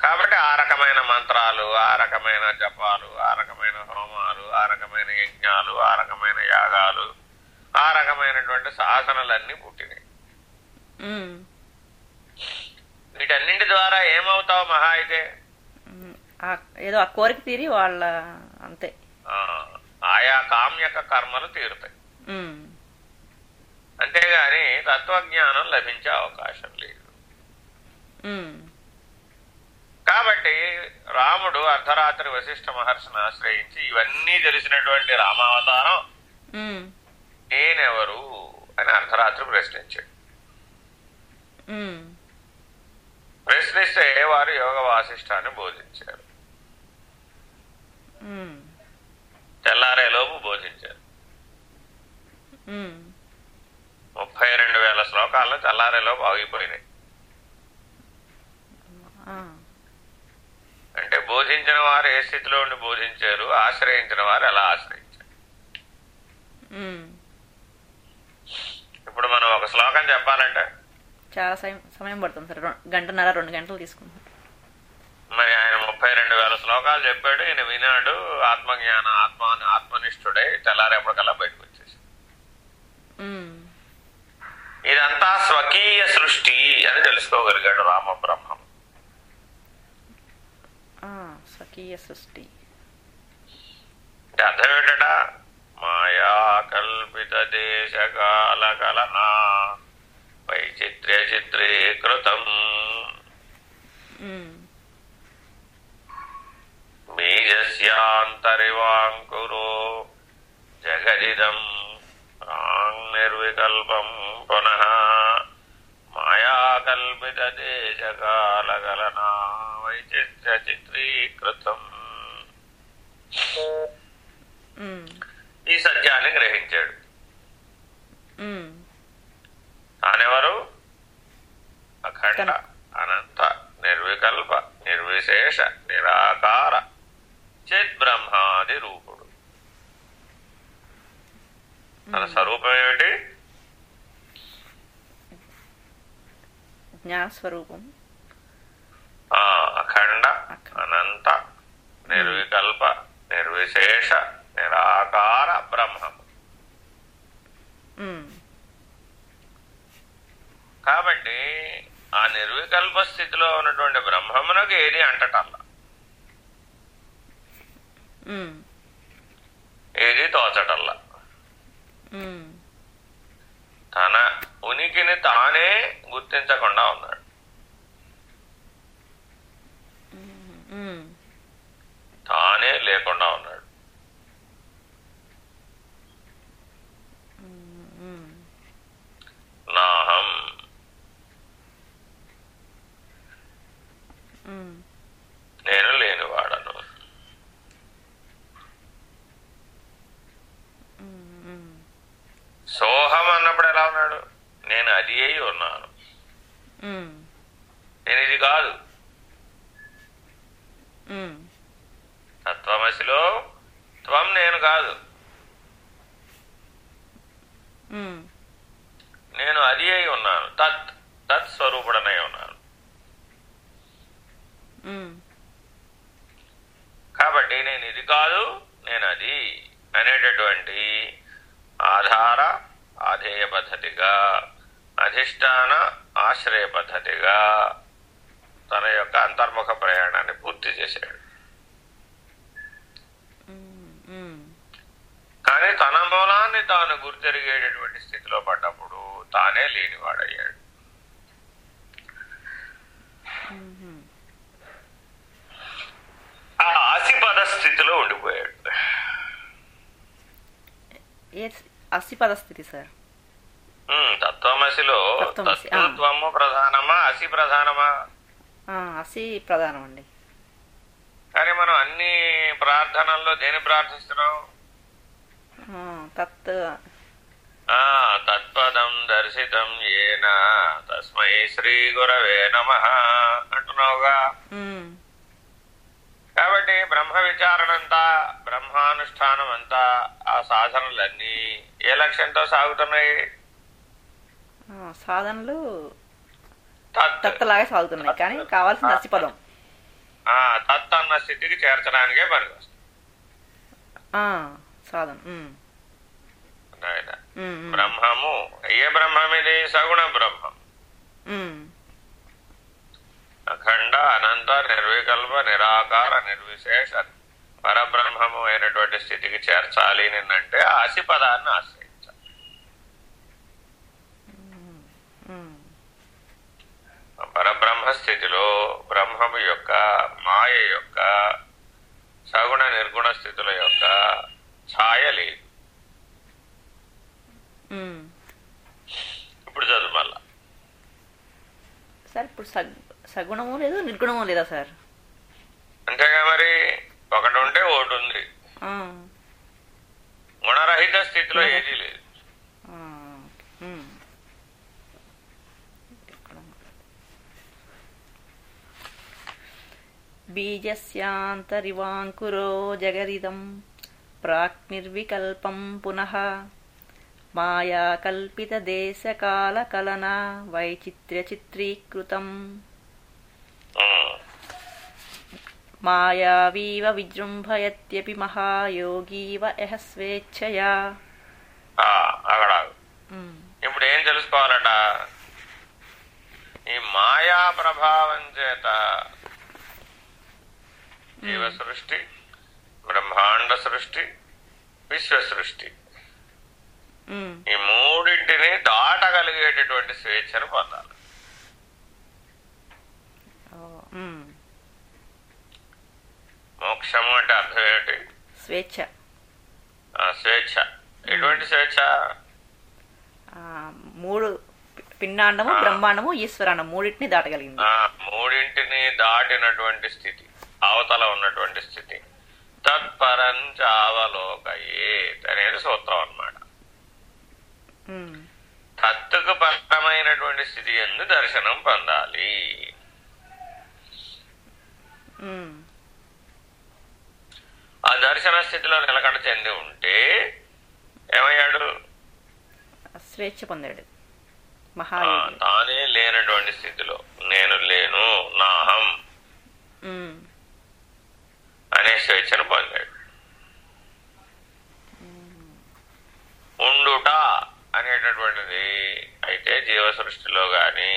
కాబట్టి ఆ రకమైన మంత్రాలు ఆ రకమైన జపాలు ఆ రకమైన హోమాలు ఆ రకమైన యజ్ఞాలు ఆ రకమైన యాగాలు ఆ రకమైనటువంటి శాసనాలన్నీ పుట్టినాయి. వీటన్నింటి ద్వారా ఏమవుతావు మహా అయితే
ఏదో ఆ కోరిక తీరి వాళ్ళ అంతే
ఆయా కామ్యక కర్మలు తీరుతాయి. అంతేగాని తత్వజ్ఞానం లభించే అవకాశం లేదు. కాబట్టి రాముడు అర్ధరాత్రి వశిష్ఠ మహర్షిని ఆశ్రయించి ఇవన్నీ తెలిసినటువంటి రామావతారం. నేనెవరు అని అర్ధరాత్రి ప్రశ్నించాడు. ప్రశ్నిస్తే వారు యోగ వాసిష్టాన్ని బోధించారు. తెల్లారేలోపు బోధించారు. ముప్పై రెండు వేల శ్లోకాలను తెల్లారేలోపు ఆగిపోయినాయి. అంటే బోధించిన వారు ఏ స్థితిలో ఉండి బోధించారు ఆశ్రయించిన వారు ఎలా ఆశ్రయించారు. ఇప్పుడు మనం ఒక శ్లోకం చెప్పాలంటే
చాలా సమయం సమయం పడుతుంది సార్. గంటన్నర రెండు గంటలు తీసుకుంటాం.
మరి ఆయన ముప్పై రెండు వేల శ్లోకాలు చెప్పాడు. ఈయన వినాడు. ఆత్మజ్ఞాన ఆత్మ ఆత్మనిష్ఠుడై తెల్లారేపటికల్లా బయటకు వచ్చేసి. ఇదంతా స్వకీయ సృష్టి అని తెలుసుకోగలిగాడు రామ బ్రహ్మం.
స్వకీయ సృష్టి.
అర్థం ఏంటట? మాయా కల్పిత దేశ కాల కలనా వైచిత్ర్య చిత్రీకృతం. బీజస్యాంతరివాంకురో జగదిదం ప్రాంగ్ నిర్వికల్పం పునః మాయాకల్పిత దేశకాలగలనా వైచిత్ర్య చిత్రీకృతం. ఈ సత్యాన్ని గ్రహించాడు. తానెవరు అఖండ అనంత నిర్వికల్ప నిర్విశేష నిరాకార చిద్బ్రహ్మాది రూపుడు తన స్వరూపం ఏమిటి?
జ్ఞానస్వరూపం.
ఆ అఖండ
అఖ-
అనంత నిర్వికల్ప నిర్విశేష నిరాకార బ్రహ్మం
ఉమ్.
కాబట్టి ఆ నిర్వికల్ప స్థితిలో ఉన్నటువంటి బ్రహ్మమునకు ఏది అంటటల్లా ఏది తోచటల్లా? తన ఉనికిని తానే గుర్తించకుండా ఉన్నాడు. తానే లేకుండా ఉన్నాడు. నాహం నేను లేనివాడను.
ఉమ్,
సోహం అన్నప్పుడు ఎలా ఉన్నాడు? నేను అది అయి ఉన్నాను. నేను ఇది కాదు. తత్వమసిలో త్వం నేను కాదు. నేను అది అయి ఉన్నాను. తత్ తత్ స్వరూపుడనై ఉన్నాను. కాబట్టి నేను ఇది కాదు నేను అది అనేటటువంటి ఆధార ఆధేయ పద్ధతిగా అధిష్టాన ఆశ్రయ పద్ధతిగా తన యొక్క అంతర్ముఖ ప్రయాణాన్ని పూర్తి చేశాడు. కానీ తన మూలాన్ని తాను గుర్తెరిగేటటువంటి స్థితిలో పడ్డప్పుడు తానే లేనివాడయ్యాడు
ఉమ్.
ఆ ఆసిపద స్థితిలో ఉండిపోయాడు
ఏ అస్థిపద స్థితి సార్
తత్వమసిలో. తత్వము ప్రధానమా అసి ప్రధానమా?
అసి ప్రధానం అండి
కానీ మనం అన్ని ప్రార్థనల్లో దేని ప్రార్థిస్తున్నాం
తత్
ఆ తత్పదం దర్శితం ఏన? తస్మై శ్రీ గురవే నమ అంటున్నావుగా? కాబట్టి బ్రహ్మ విచారణ అంతా బ్రహ్మానుష్ఠానం అంతా ఆ సాధనలన్నీ ఏ లక్ష్యంతో సాగుతున్నాయి?
సాధనలు
తత్
తత్తలాగే సాగుతున్నాయి. కానీ కావాల్సిన అసిపదం
ఆ, తత్ అన్న స్థితికి చేర్చడానికే పనికి
సాధన.
వస్తుంది బ్రహ్మము ఏ బ్రహ్మం ఇది సగుణ బ్రహ్మం. అఖండ అనంత నిర్వికల్ప నిరాకార నిర్విశేష పరబ్రహ్మము అయినటువంటి స్థితికి చేర్చాలి నిన్నంటే ఆ అసి పదాన్ని ఆశ్రయించాలి. పరబ్రహ్మ స్థితిలో బ్రహ్మము యొక్క మాయ యొక్క సగుణ నిర్గుణ స్థితుల యొక్క ఛాయ లేదు. ఇప్పుడు చదువు మళ్ళా.
సార్ ఇప్పుడు సగుణము లేదు నిర్గుణము లేదా సార్?
అంతేగా మరి ఒకటి ఉంటే ఒకటి ఉంది గుణరహిత స్థితిలో ఏదీ లేదు.
బీజస్యాంతరివాంకురో జగదిదం ప్రాక్నిర్వికల్పం పునః మాయా కల్పిత దేశకాలకలనా వైచిత్ర్య చిత్రీకృతం
ఉమ్.
మాయావీవ విజృంభయత్యపి మహాయోగీవ యః స్వేచ్ఛయా
అక్కడ ఇప్పుడు ఏం తెలుసుకోవాలట? ఈ మాయా ప్రభావం చేత జీవ సృష్టి బ్రహ్మాండ సృష్టి విశ్వ సృష్టి. ఈ మూడింటిని దాటగలిగేటటువంటి స్వేచ్ఛను పొందాలి. మోక్షము అంటే అర్థం ఏమిటి
స్వేచ్ఛ.
స్వేచ్ఛ. ఎటువంటి స్వేచ్ఛ?
మూడు పి- పిండాండము బ్రహ్మాండము ఈశ్వరాండం మూడింటిని దాటగలిగింది.
మూడింటిని దాటినటువంటి స్థితి అవతల ఉన్నటువంటి స్థితి. తత్పరంచావలోకయేత్ అనేది సూత్రం అన్నమాట. తత్తుకు పరమైనటువంటి స్థితి ఎందు దర్శనం పొందాలి. ఆ దర్శన స్థితిలో నిలకడ చెంది ఉంటే ఏమయ్యాడు?
స్వేచ్ఛ పొందాడు.
తానే లేనటువంటి స్థితిలో నేను లేను నాహం అనే స్వేచ్ఛను పొందాడు. ఉండుట అనేటటువంటిది అయితే జీవ సృష్టిలో గాని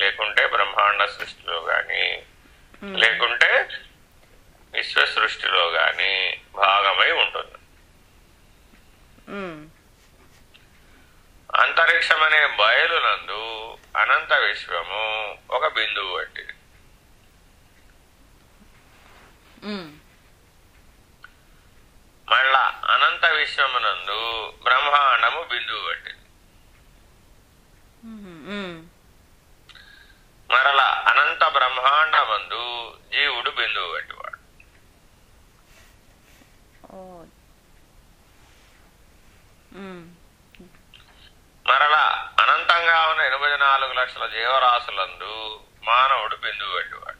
లేకుంటే బ్రహ్మాండ సృష్టిలో గాని లేకుంటే విశ్వ సృష్టిలో గాని భాగమై ఉంటుంది. అంతరిక్షం అనే బయలునందు అనంత విశ్వము ఒక బిందువు వంటిది. మళ్ళా అనంత విశ్వమునందు బ్రహ్మాండము బిందువు వంటిది. మరల అనంత బ్రహ్మాండమందు జీవుడు బిందువు వంటివాడు
ఓ ఉమ్,
మరల అనంతంగా ఉన్న ఎనభై నాలుగు లక్షల జీవరాశులందు మానవుడు బిందువు వెళ్ళేవాడు.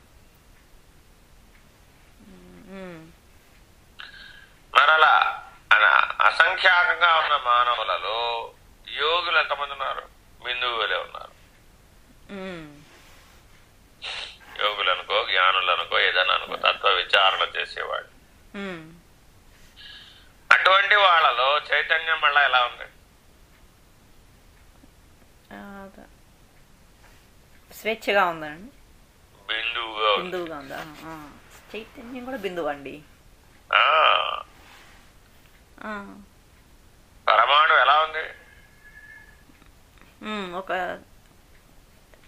మరలా
మరల అన- అసంఖ్యాకంగా ఉన్న మానవులలో యోగులు ఎంతమంది ఉన్నారు? బిందువులే ఉన్నారు.
యోగులనుకో
యోగులు అనుకో జ్ఞానులు అనుకో ఏదైనా అనుకో తత్వ విచారణ చేసేవాడు అటువంటి వాళ్ళలో చైతన్యం మళ్ళా ఎలా ఉంది.
స్వేచ్ఛగా ఉందండి
బిందువుగా ఉంది.
బిందువుగా ఉందా? చైతన్యం కూడా బిందువు అండి.
పరమాణు ఎలా ఉంది?
ఒక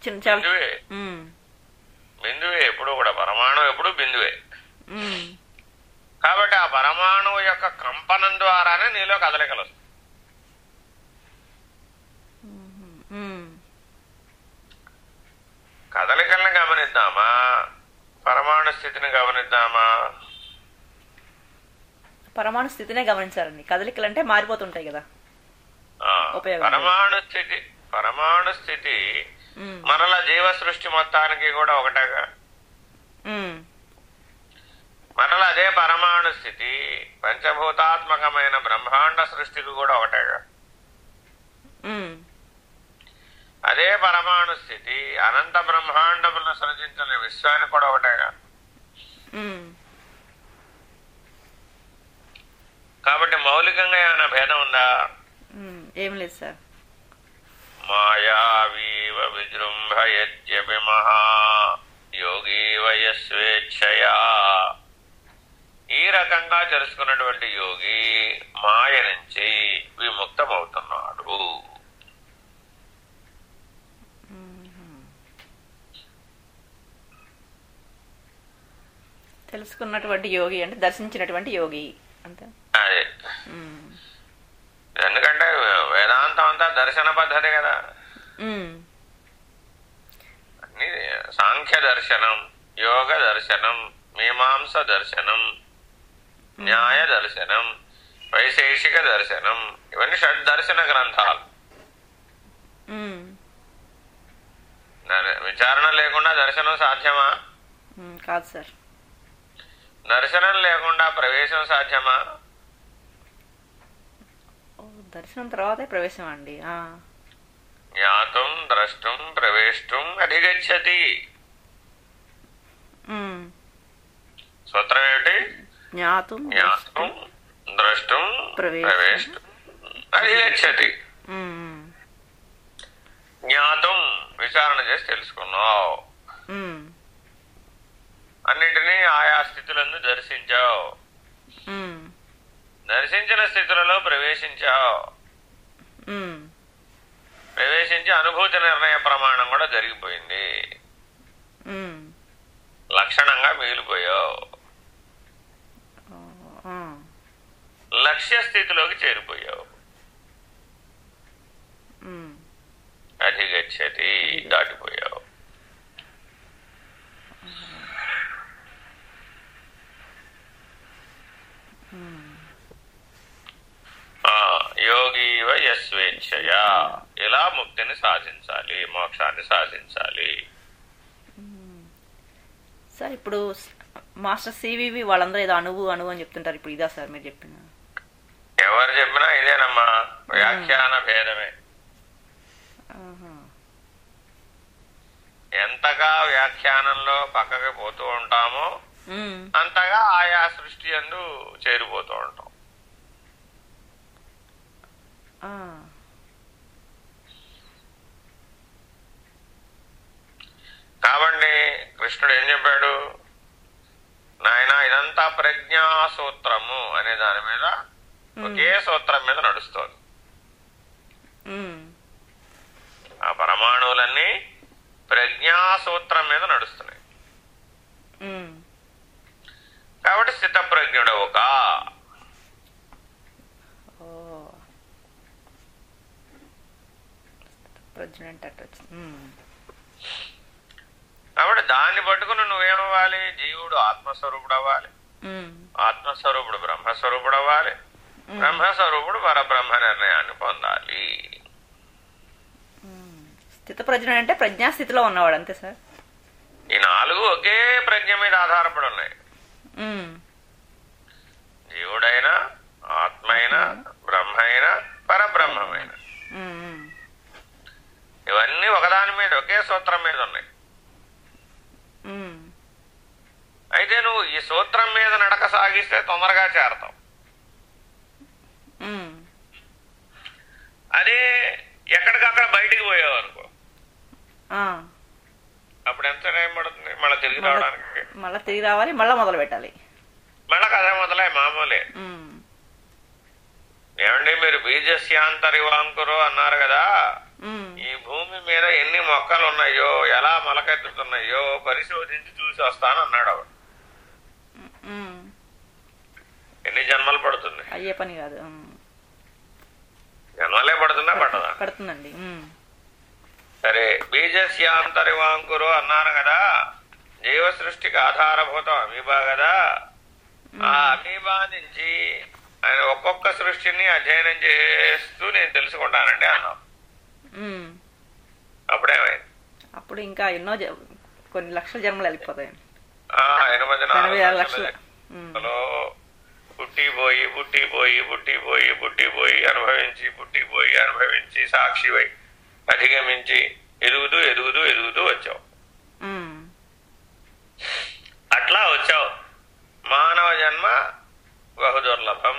చిన్న చాలా
బిందువే. ఎప్పుడు కూడా. పరమాణు ఎప్పుడు బిందువే. కాబట్టి ఆ పరమాణువు యొక్క కంపనం ద్వారానే నీలో కదలికలు వస్తాయి. కదలికలను గమనిద్దామా? పరమాణు స్థితిని గమనిద్దామా?
పరమాణు స్థితినే గమనించారండి. కదలికలు అంటే మారిపోతుంటాయి కదా.
పరమాణు స్థితి పరమాణు స్థితి మరల జీవ సృష్టి మొత్తానికి కూడా ఒకటేగా. మరల అదే పరమాణు స్థితి పంచభూతాత్మకమైన బ్రహ్మాండ సృష్టికి కూడా ఒకటేగా అదే పరమాణు స్థితి అనంత బ్రహ్మాండములను సృజించిన విశ్వానికి కూడా ఒకటేగా. కాబట్టి మౌలికంగా ఏమైనా భేదం ఉందా?
ఏం లేదు సార్.
మాయావీవ విజృంభయత్యపి మహా యోగీ వయస్వేచ్ఛయా ఈ రకంగా తెలుసుకున్నటువంటి యోగి మాయ నుంచి విముక్తమవుతున్నాడు.
తెలుసుకున్నటువంటి యోగి అంటే దర్శించినటువంటి యోగి అంతే.
అదే. ఎందుకంటే వేదాంతం అంతా దర్శన పద్ధతి కదా. అన్ని సాంఖ్య దర్శనం యోగ దర్శనం మీమాంస దర్శనం న్యాయ దర్శనం వైశేషిక దర్శనం ఇవన్నీ షడ్ దర్శన గ్రంథాలు విచారణ లేకుండా దర్శనం సాధ్యమా?
కాదు సార్.
దర్శనం లేకుండా ప్రవేశం సాధ్యమా?
దర్శనం తర్వాతే ప్రవేశం అండి
జ్ఞాతం ద్రష్టం ప్రవేష్టం అధిగచ్చతి. సూత్రం ఏమిటి?
జ్ఞాతం
ద్రష్టం విచారణ చేసి తెలుసుకున్నావు. అన్నిటినీ ఆయా స్థితులందు దర్శించావు. దర్శించిన స్థితులలో ప్రవేశించావు. ప్రవేశించి అనుభూతి నిర్ణయ ప్రమాణం కూడా జరిగిపోయింది. లక్షణంగా మిగిలిపోయావు
ఓ, ఆ,
లక్ష్య స్థితిలోకి చేరిపోయావు. అధిగచ్చతి దాటిపోయావు. యోగీవ యస్వేచ్ఛయా. ఇలా ముక్తిని సాధించాలి మోక్షాన్ని సాధించాలి.
సార్ ఇప్పుడు మాస్టర్ సివివి వాళ్ళందరూ ఏదో అణువు అణువు అని చెప్తుంటారు. ఇప్పుడు ఇదా సార్ మీరు చెప్పిన
ఎవరు చెప్పినా ఇదేనమ్మా వ్యాఖ్యాన భేదమే. ఎంతగా వ్యాఖ్యానంలో పక్కకి పోతూ ఉంటామో అంతగా ఆయా సృష్టి అందు చేరిపోతూ ఉంటాం. కాబట్టి కృష్ణుడు ఏం చెప్పాడు? నాయన ఇదంతా ప్రజ్ఞా సూత్రము అనే దాని మీద ఒకే సూత్రం మీద నడుస్తోంది. ఆ పరమాణువులన్నీ ప్రజ్ఞా సూత్రం మీద నడుస్తున్నాయి. కాబట్టి స్థితప్రజ్ఞుడవు కా కాబట్టి దాన్ని పట్టుకుని నువ్వేమవ్వాలి? జీవుడు ఆత్మస్వరూపుడు అవ్వాలి. ఆత్మస్వరూపుడు బ్రహ్మస్వరూపుడు అవ్వాలి. బ్రహ్మస్వరూపుడు పరబ్రహ్మ నిర్ణయాన్ని పొందాలి.
స్థిత ప్రజ్ఞ అంటే ప్రజ్ఞాస్థితిలో ఉన్నవాడు అంతే సార్.
ఈ నాలుగు ఒకే ప్రజ్ఞ మీద ఆధారపడి ఉన్నాయి జీవుడైనా ఆత్మ అయినా బ్రహ్మ అయినా పరబ్రహ్మమైన ఇవన్నీ ఒకదాని మీద ఒకే సూత్రం మీద ఉన్నాయి. అయితే నువ్వు ఈ సూత్రం మీద నడక సాగిస్తే తొందరగా చేరతావు. అదే ఎక్కడికక్కడ బయటికి పోయావు అనుకో
ఆ,
అప్పుడు ఎంత టైం పడుతుంది? మళ్ళీ తిరిగి రావడానికి.
మళ్ళా తిరిగి రావాలి మళ్ళా మొదలు పెట్టాలి.
మళ్ళా కథ మొదలై మామూలే. ఏమండి మీరు బీజస్యాంతరివాంకురు అన్నారు కదా. ఈ భూమి మీద ఎన్ని మొక్కలు ఉన్నాయో ఎలా మొలకెత్తుతున్నాయో పరిశోధించి చూసి వస్తాను అన్నాడు ఆవిడ. ఎన్ని జన్మలు పడుతుంది?
అయ్యే పని కాదు.
జన్మలే పడుతుందా పట్టదా
పడుతుందండి
సరే బీజస్యాంతరివాంకురు అన్నారు కదా జీవ సృష్టికి ఆధారభూతం అమీబా కదా. ఆ అమీబా నుంచి ఆయన ఒక్కొక్క సృష్టిని అధ్యయనం చేస్తూ నేను తెలుసుకుంటానండి అన్నాం. అప్పుడేమైంది?
అప్పుడు ఇంకా ఎన్నో కొన్ని లక్షల జన్మలు వెళ్ళిపోతాయి
ఆ ఎనిమిది
ఎనభై
నాలుగు
లక్షలు
పుట్టిపోయి పుట్టిపోయి పుట్టిపోయి పుట్టిపోయి అనుభవించి పుట్టిపోయి అనుభవించి సాక్షివై అధిగమించి ఎదుగుతూ ఎదుగుతూ ఎదుగుతూ వచ్చావు. అట్లా వచ్చావు. మానవ జన్మ బహు దుర్లభం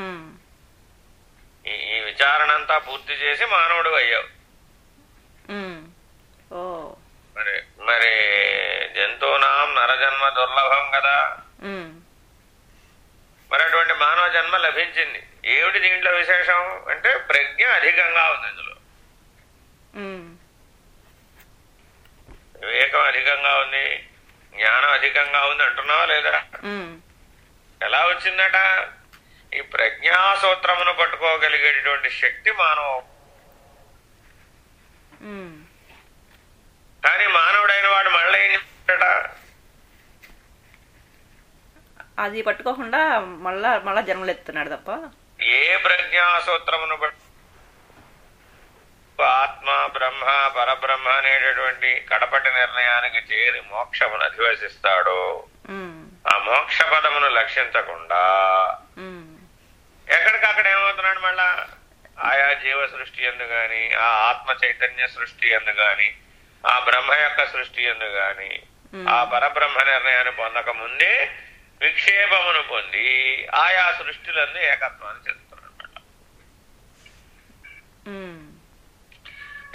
ఉమ్,
ఈ విచారణ అంతా పూర్తి చేసి మానవుడు అయ్యావు. మరి మరి జంతువునాం నరజన్మ దుర్లభం కదా. మరి అటువంటి మానవ జన్మ లభించింది. ఏమిటి దీంట్లో విశేషం? అంటే ప్రజ్ఞ అధికంగా ఉంది
ఉమ్,
వివేకం అధికంగా ఉంది జ్ఞానం అధికంగా ఉంది అంటున్నావా లేదా? ఎలా వచ్చిందట? ఈ ప్రజ్ఞా సూత్రమును పట్టుకోగలిగేటటువంటి శక్తి మానవ. కానీ మానవుడైన వాడు మళ్ళీ ఏం చేస్తాడట
అది పట్టుకోకుండా మళ్ళా మళ్ళా జన్మలు ఎత్తున్నాడు తప్ప.
ఏ ప్రజ్ఞా సూత్రమును బట్టి ఆత్మ బ్రహ్మ పరబ్రహ్మ అనేటటువంటి కడపటి నిర్ణయానికి చేరి మోక్షమును అధివసిస్తాడో. ఆ మోక్ష పదమును లక్షించకుండా ఎక్కడికక్కడ ఏమవుతున్నాడు మళ్ళా? ఆయా జీవ సృష్టి ఎందు గాని ఆ ఆత్మ చైతన్య సృష్టి ఎందు గాని ఆ బ్రహ్మ యొక్క సృష్టి ఎందు గాని. ఆ పరబ్రహ్మ నిర్ణయాన్ని పొందక ముందే విక్షేపమును పొంది ఆయా సృష్టిలందు ఏకత్వాన్ని చెందుతున్నాడు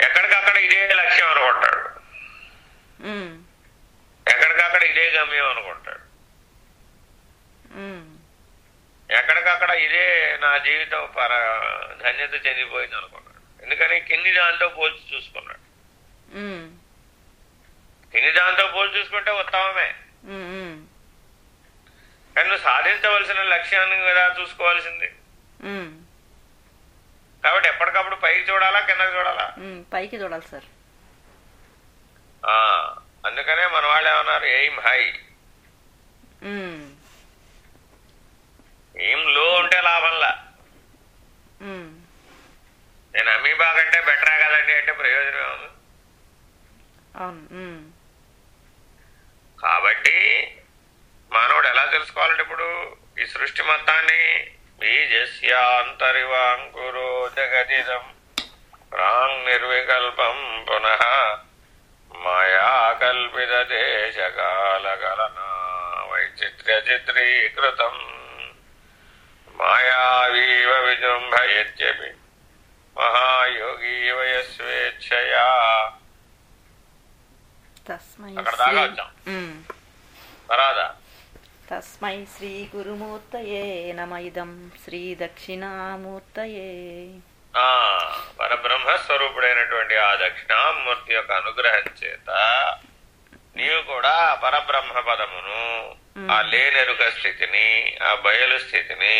ఎక్కడికక్కడ ఇదే లక్ష్యం అనుకుంటాడు. ఎక్కడికక్కడ ఇదే గమ్యం అనుకుంటాడు. ఎక్కడికక్కడ ఇదే నా జీవితం పర ధన్యత చెందిపోయింది అనుకున్నాడు ఎందుకని కింది దాంతో పోల్చి చూసుకున్నాడు. కింది దాంతో పోల్చి చూసుకుంటే ఉత్తమమే. కానీ నువ్వు సాధించవలసిన లక్ష్యాన్ని కదా చూసుకోవాల్సింది. కాబట్టి ఎప్పటికప్పుడు పైకి చూడాలా కిందకి చూడాలా.
పైకి చూడాలి సార్.
ఆ అందుకనే మన వాళ్ళు ఏమన్నారు ఎయిమ్ హై? ఎయిమ్లో ఉంటే లాభంలా? నేను అమీబా కంటే బెటరే కదండి అంటే ప్రయోజనం
ఉమ్,
కాబట్టి మానవుడు ఎలా తెలుసుకోవాలంటే ఇప్పుడు ఈ సృష్టి మొత్తాన్ని బీజస్యాంతరివాంకురో జగదిదం ప్రాంగ్ నిర్వికల్పం పునః మాయా కల్పిత దేశకాలకలనా వైచిత్ర్య చిత్రీకృతం మాయావీవ విజృంభయత్యపి మహాయోగీ వయస్వేచ్ఛయా.
తస్మై
అక్కడ దాకా వచ్చాం. తర్వాత
తస్మై శ్రీ గురుమూర్తయే నమ ఇదం శ్రీ దక్షిణామూర్తయే
ఆ పరబ్రహ్మ స్వరూపుడైనటువంటి ఆ దక్షిణామూర్తి యొక్క అనుగ్రహం చేత నీవు కూడా పరబ్రహ్మ పదమును ఆ లేనెరుక స్థితిని ఆ బయలు స్థితిని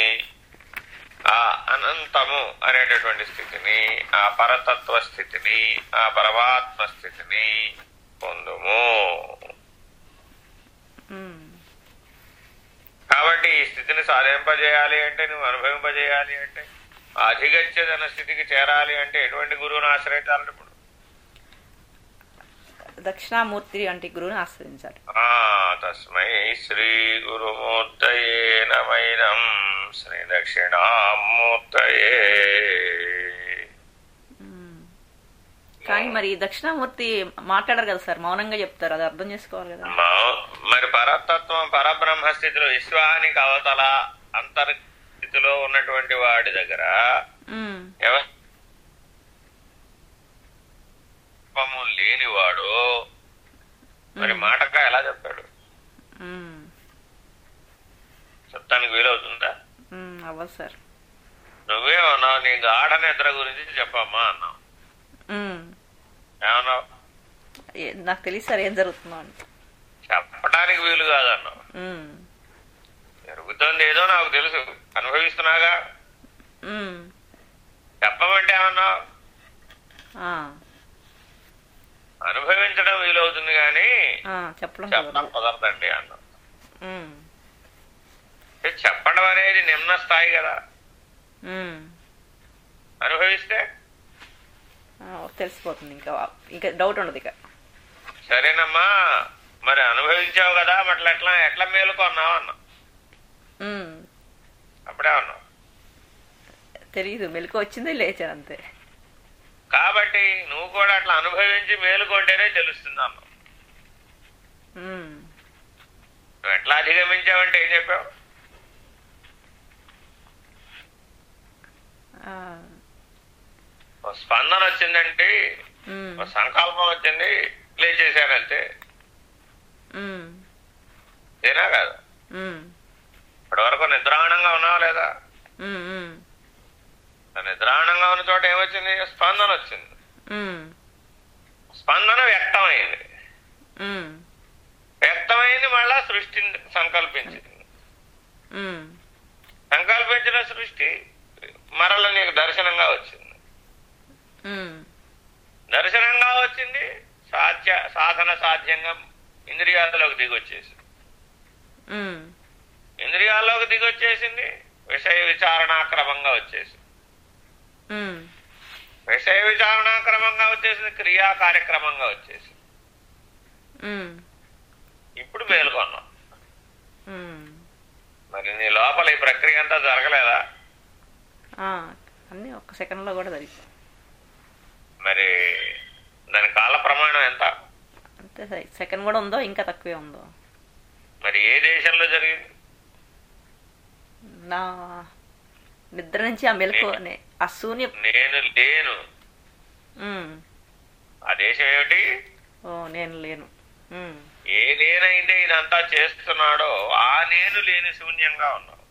ఆ అనంతము అనేటటువంటి స్థితిని ఆ పరతత్వ స్థితిని ఆ పరమాత్మ స్థితిని పొందుము. కాబట్టి ఈ స్థితిని సాధింపజేయాలి అంటే నువ్వు అనుభవింపజేయాలి అంటే అధిగత్యదన స్థితికి చేరాలి అంటే ఎటువంటి గురువును ఆశ్రయించాలి ఇప్పుడు?
దక్షిణామూర్తి వంటి గురువుని ఆశ్రయించాలి.
ఆ తస్మై శ్రీ గురుమూర్తయే నమైనం. శ్రీ దక్షిణామూర్తయే.
కానీ మరి దక్షిణామూర్తి మాట్లాడరు కదా సార్? మౌనంగా చెప్తారు. అది అర్థం చేసుకోవాలి కదా.
మరి పరతత్వం పరబ్రహ్మ స్థితిలో విశ్వానికి అవతల అంతర్స్థితిలో ఉన్నటువంటి వాడి దగ్గర లేనివాడు మరి మాటగా ఎలా చెప్తాడు
ఉమ్.
చెప్తానికి వీలవుతుందా.
అవ్వదు సార్.
నువ్వేమన్నావు? నీ గాఢ నిద్ర గురించి చెప్పమ్మా అన్నావు. ఏమన్నావు
నాకు తెలియదు సార్ ఏం జరుగుతుందో అని
చెప్పడానికి వీలు కాదన్నావు
ఉమ్.
జరుగుతుంది ఏదో నాకు తెలుసు అనుభవిస్తున్నాగా. చెప్పమంటే ఏమన్నావు
ఆ.
అనుభవించడం వీలవుతుంది కానీ
ఆ, చెప్పడం
చెప్పడం
కుదరదు.
కుదరదండి. ఇది చెప్పడం అనేది నిమ్న స్థాయి కదా. అనుభవిస్తే
తెలిసిపోతుంది ఇంకా. ఇంకా డౌట్ ఉండదు ఇక.
సరేనమ్మా మరి అనుభవించావు కదా మట్ల ఎట్లా ఎట్లా మేలుకొన్నావు అన్నావు. అప్పుడే అన్నావు.
తెలీదు మెలకు వచ్చింది లేచాను అంతే.
కాబట్టి నువ్వు కూడా అట్లా అనుభవించి మేలుకొంటేనే తెలుస్తుంది
ఉమ్.
నువ్వు ఎట్లా అధిగమించావంటే ఏం చెప్పావు? స్పందన వచ్చిందంటే సంకల్పం వచ్చింది లేచేసానంతే
ఉమ్.
ఏనా కాదు. ఇప్పటి వరకు నిద్రాణంగా ఉన్నావా లేదా నిద్రాణంగా ఉన్న చోట ఏమొచ్చింది స్పందన వచ్చింది. స్పందన వ్యక్తమైంది. వ్యక్తమైంది మళ్ళా సృష్టిని సంకల్పించింది. సంకల్పించిన సృష్టి మరల నీకు దర్శనంగా వచ్చింది. దర్శనంగా వచ్చింది సాధ్య సాధన సాధ్యంగా ఇంద్రియాలలోకి దిగొచ్చేసింది. ఇంద్రియాల్లోకి దిగొచ్చేసింది విషయ విచారణాక్రమంగా వచ్చేసింది. విషయ విచారణాక్రమంగా వచ్చేసింది క్రియా కార్యక్రమంగా వచ్చేసింది. ఇప్పుడు మేలుకొన్నాం. మరి నీ లోపల ఈ ప్రక్రియ అంతా జరగలేదా?
అన్ని ఒక్క సెకండ్లో కూడా జరిగింది
మరి దాని కాల ప్రమాణం ఎంత?
అంతే సార్. సెకండ్ కూడా ఉందో ఇంకా తక్కువే ఉందో.
మరి ఏ దేశంలో జరిగింది?
నా నిద్ర నుంచి ఆ మెలకు ఆ శూన్య
నేను లేను. ఆ దేశం ఏమిటి?
ఓ నేను లేను.
ఏ నేనైతే ఇదంతా చేస్తున్నాడో ఆ నేను లేని శూన్యంగా ఉన్నావు.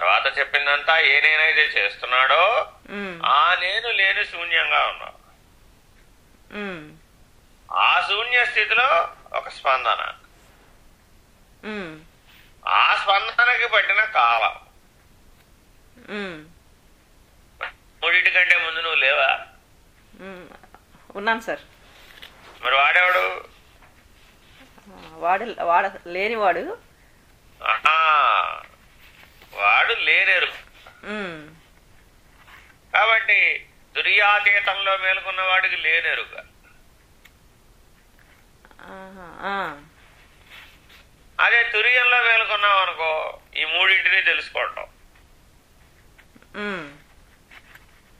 తర్వాత చెప్పిందంతా ఏ నేనైతే చేస్తున్నాడో. ఆ నేను లేని శూన్యంగా ఉన్నావు. ఆ శూన్య స్థితిలో ఒక స్పందన. ఆ స్పందనకి పట్టిన కాలం. మూడింటి కంటే ముందు నువ్వు లేవా.
ఉన్నాను సార్
మరి వాడేవాడు
వాడు వాడ లేనివాడు
వాడు లేనేరు
ఉమ్.
కాబట్టి దుర్యాతీతంలో మేలుకున్న వాడికి లేనేరుక. అదే తురియంలో మేలుకున్నావు అనుకో ఈ మూడింటిని తెలుసుకోవటం.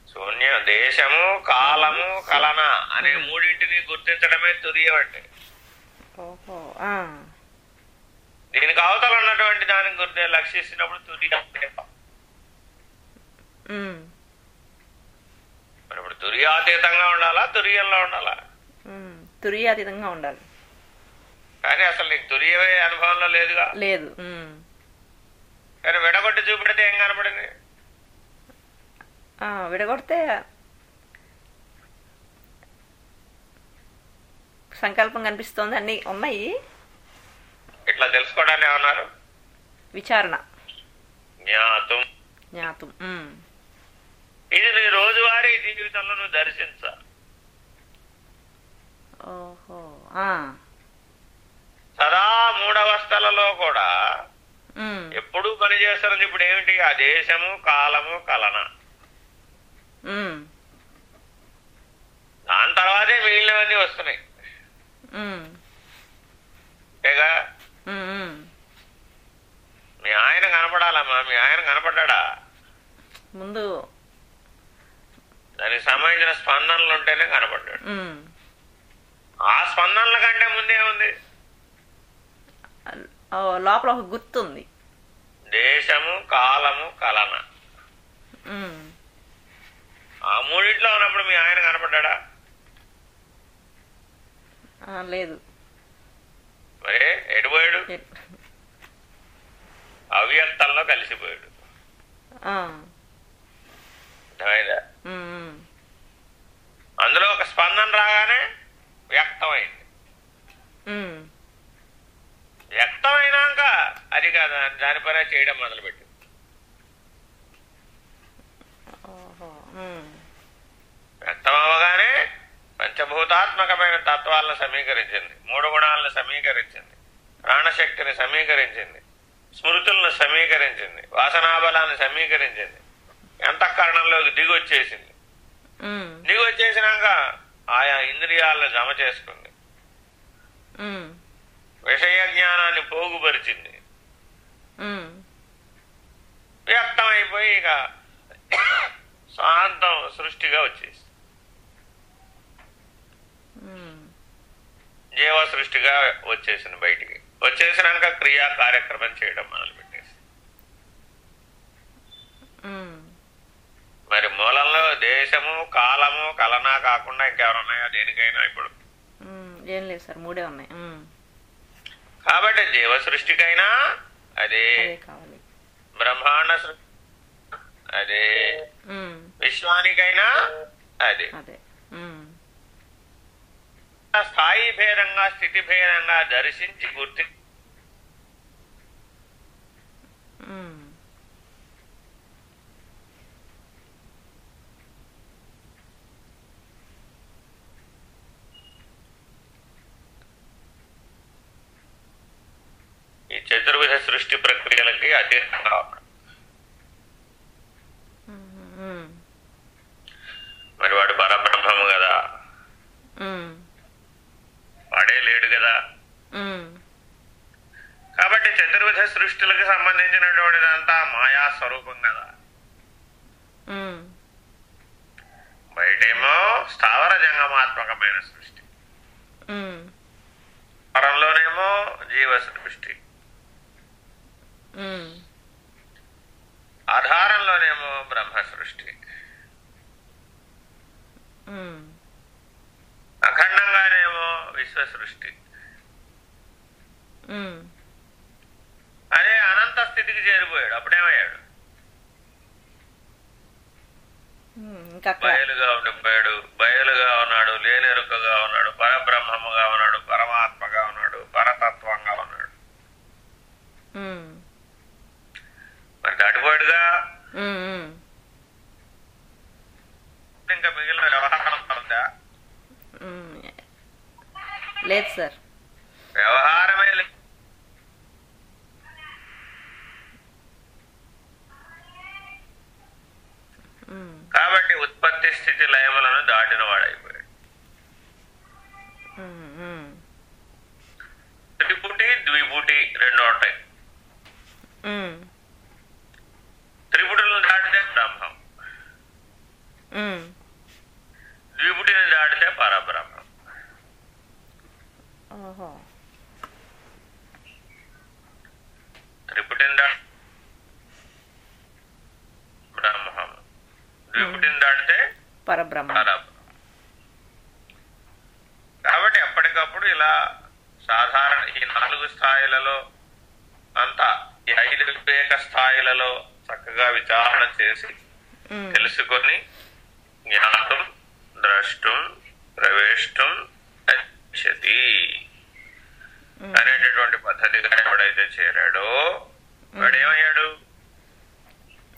శూన్య దేశము కాలము కలన అనే మూడింటిని గుర్తించడమే తురియం అంటే. దీనికి అవతల ఉన్నటువంటి దానికి గుర్తు లక్షిస్తున్నప్పుడు. మరి ఇప్పుడు తురియాతీతంగా ఉండాలా తురియంలో ఉండాలా?
తురియాతీతంగా ఉండాలి.
కానీ అసలు నీకు తురియవే అనుభవంలో లేదుగా?
లేదు.
కానీ విడగొట్టి చూపెడితే ఏం కనపడింది?
ఆ, విడగొడితే సంకల్పం కనిపిస్తోంది అన్ని ఉన్నాయి.
ఇట్లా తెలుసుకోవడానికి ఏమన్నారు?
విచారణ.
జ్ఞాతం.
జ్ఞాతం.
ఇది నీ రోజువారీ జీవితంలో నువ్వు దర్శించాలి సదా మూడవస్థలలో కూడా ఎప్పుడూ పనిచేస్తున్నది ఇప్పుడు ఏమిటి? ఆ దేశము కాలము కలన. దాని తర్వాతే మిగిలినవన్నీ వస్తున్నాయి. మీ ఆయన కనపడాలమ్మా మీ ఆయన కనపడ్డా
ముందు
దానికి సంబంధించిన స్పందనలు ఉంటేనే కనపడ్డాడు. ఆ స్పందనల కంటే ముందే ఉంది
లోపల ఒక గుర్తుంది.
దేశము కాలము కలన. ఆ మూడింట్లో ఉన్నప్పుడు మీ ఆయన కనపడ్డా
లేదు.
మరి ఎడిపోయాడు అవ్యక్తంలో కలిసిపోయాడు. అర్థమైందా? అందులో ఒక స్పందన రాగానే వ్యక్తమైంది. వ్యక్తమైనాక అది కాదు దానిపైన చేయడం మొదలుపెట్టింది.
ఓహో ఉమ్,
వ్యక్తం అవ్వగానే పంచభూతాత్మకమైన తత్వాలను సమీకరించింది. మూడు గుణాలను సమీకరించింది. ప్రాణశక్తిని సమీకరించింది. స్మృతులను సమీకరించింది. వాసనాబలాన్ని సమీకరించింది. అంతఃకరణంలోకి దిగి వచ్చేసింది
ఉమ్,
దిగి వచ్చేసినాక ఆయా ఇంద్రియాలను జమ చేసుకుంది. విషయ జ్ఞానాన్ని పోగుపరిచింది.
ఉమ్,
వ్యక్తమైపోయి ఇక శాంతం సృష్టిగా వచ్చేసి
ఉమ్,
జీవ సృష్టిగా వచ్చేసింది బయటికి. వచ్చేసినాక క్రియా కార్యక్రమం చేయడం మొదలుపెట్టేసి
ఉమ్.
మరి మూలంలో దేశము కాలము కలనా కాకుండా ఇంకెవరున్నాయా దేనికైనా ఇప్పుడు.
ఏం లేదు సార్ మూడే ఉన్నాయి.
కాబట్టి జీవ సృష్టికైనా అదే బ్రహ్మాండ సృష్టి అదే విశ్వానికైనా అదే. స్థాయి భేదంగా స్థితి భేదంగా దర్శించి గుర్తి
ఉమ్,
ఈ చతుర్విధ సృష్టి ప్రక్రియలకి అతీతంగా ఉన్నాడు.
ఉమ్, ఉమ్,
మరి వాడు పరబ్రహ్మము కదా
ఉమ్,
వాడే లేడు కదా
ఉమ్,
కాబట్టి చతుర్విధ సృష్టిలకు సంబంధించినటువంటిదంతా మాయా స్వరూపం కదా బయటేమో స్థావర జంగమాత్మకమైన సృష్టి. పరంలోనేమో జీవ సృష్టి. ఆధారంలోనేమో బ్రహ్మ సృష్టి. అఖండంగానేమో విశ్వ సృష్టి. స్థితికి చేరిపోయాడు. అప్పుడేమయ్యాడు బయలుగా ఉండిపోయాడు. బయలుగా ఉన్నాడు లేనెరుకగా ఉన్నాడు పరబ్రహ్మముగా ఉన్నాడు పరమాత్మగా ఉన్నాడు పరతత్వంగా ఉన్నాడు. మరి దాటిపోయాడుగా? ఇంకా మిగిలిన వ్యవహారం ఉందా.
లేదు సార్.
వ్యవహారమే లే-
ఉమ్,
కాబట్టి ఉత్పత్తి స్థితి లయములను దాటిన వాడైపోయాడు. త్రిపుటి ద్విపుటి రెండు ఉంటాయి. పరబ్రహ్మ. కాబట్టి ఎప్పటికప్పుడు ఇలా సాధారణ ఈ నాలుగు స్థాయిలలో అంతా ఈ ఐదు వివేక స్థాయిలలో చక్కగా విచారణ చేసి తెలుసుకొని జ్ఞాతం ద్రష్టం ప్రవేష్టం గచ్చతి అనేటటువంటి పద్ధతిగా ఎవడైతే చేరాడో వాడేమయ్యాడు?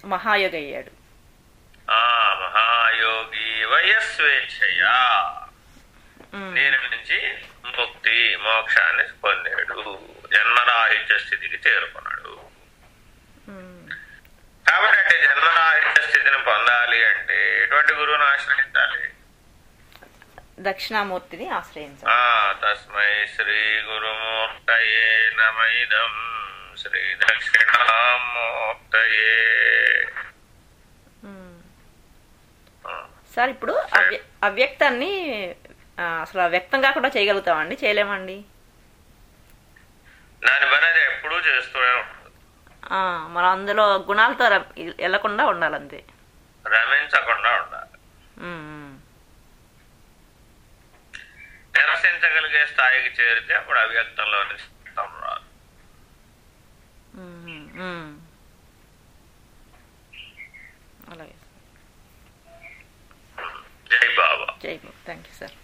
మహాయోగి అయ్యాడు.
ఆ మహాయోగి వయస్వేచ్ఛయా?
ఉమ్,
దీని నుంచి ముక్తి మోక్షాన్ని పొందాడు. జన్మరాహిత్య స్థితికి చేరుకున్నాడు. కాబట్టి అంటే జన్మరాహిత్య స్థితిని పొందాలి అంటే ఎటువంటి గురువుని ఆశ్రయించాలి?
దక్షిణామూర్తిని ఆశ్రయించాలి.
ఆ తస్మై శ్రీ గురుమూర్తయే నమైదం శ్రీ దక్షిణామూర్తయే
ఉమ్.
ఆ.
సార్ ఇప్పుడు అవ్య అవ్యక్తాన్ని అసలు వ్యక్తం కాకుండా చేయగలుగుతామండి? చేయలేమండి?
దాని పని అది ఎప్పుడూ చేస్తూనే ఉంటుంది.
ఆ, మనం అందులో గుణాలతో వెళ్ళకుండా ఉండాలంతే.
రమించకుండా ఉండాలి. నిరసించగలిగే స్థాయికి చేరితే అప్పుడు అవ్యక్తంలో రాదు.
ఉమ్, ఉమ్. అలాగే
జై బాబా
జై థ్యాంక్ యూ సార్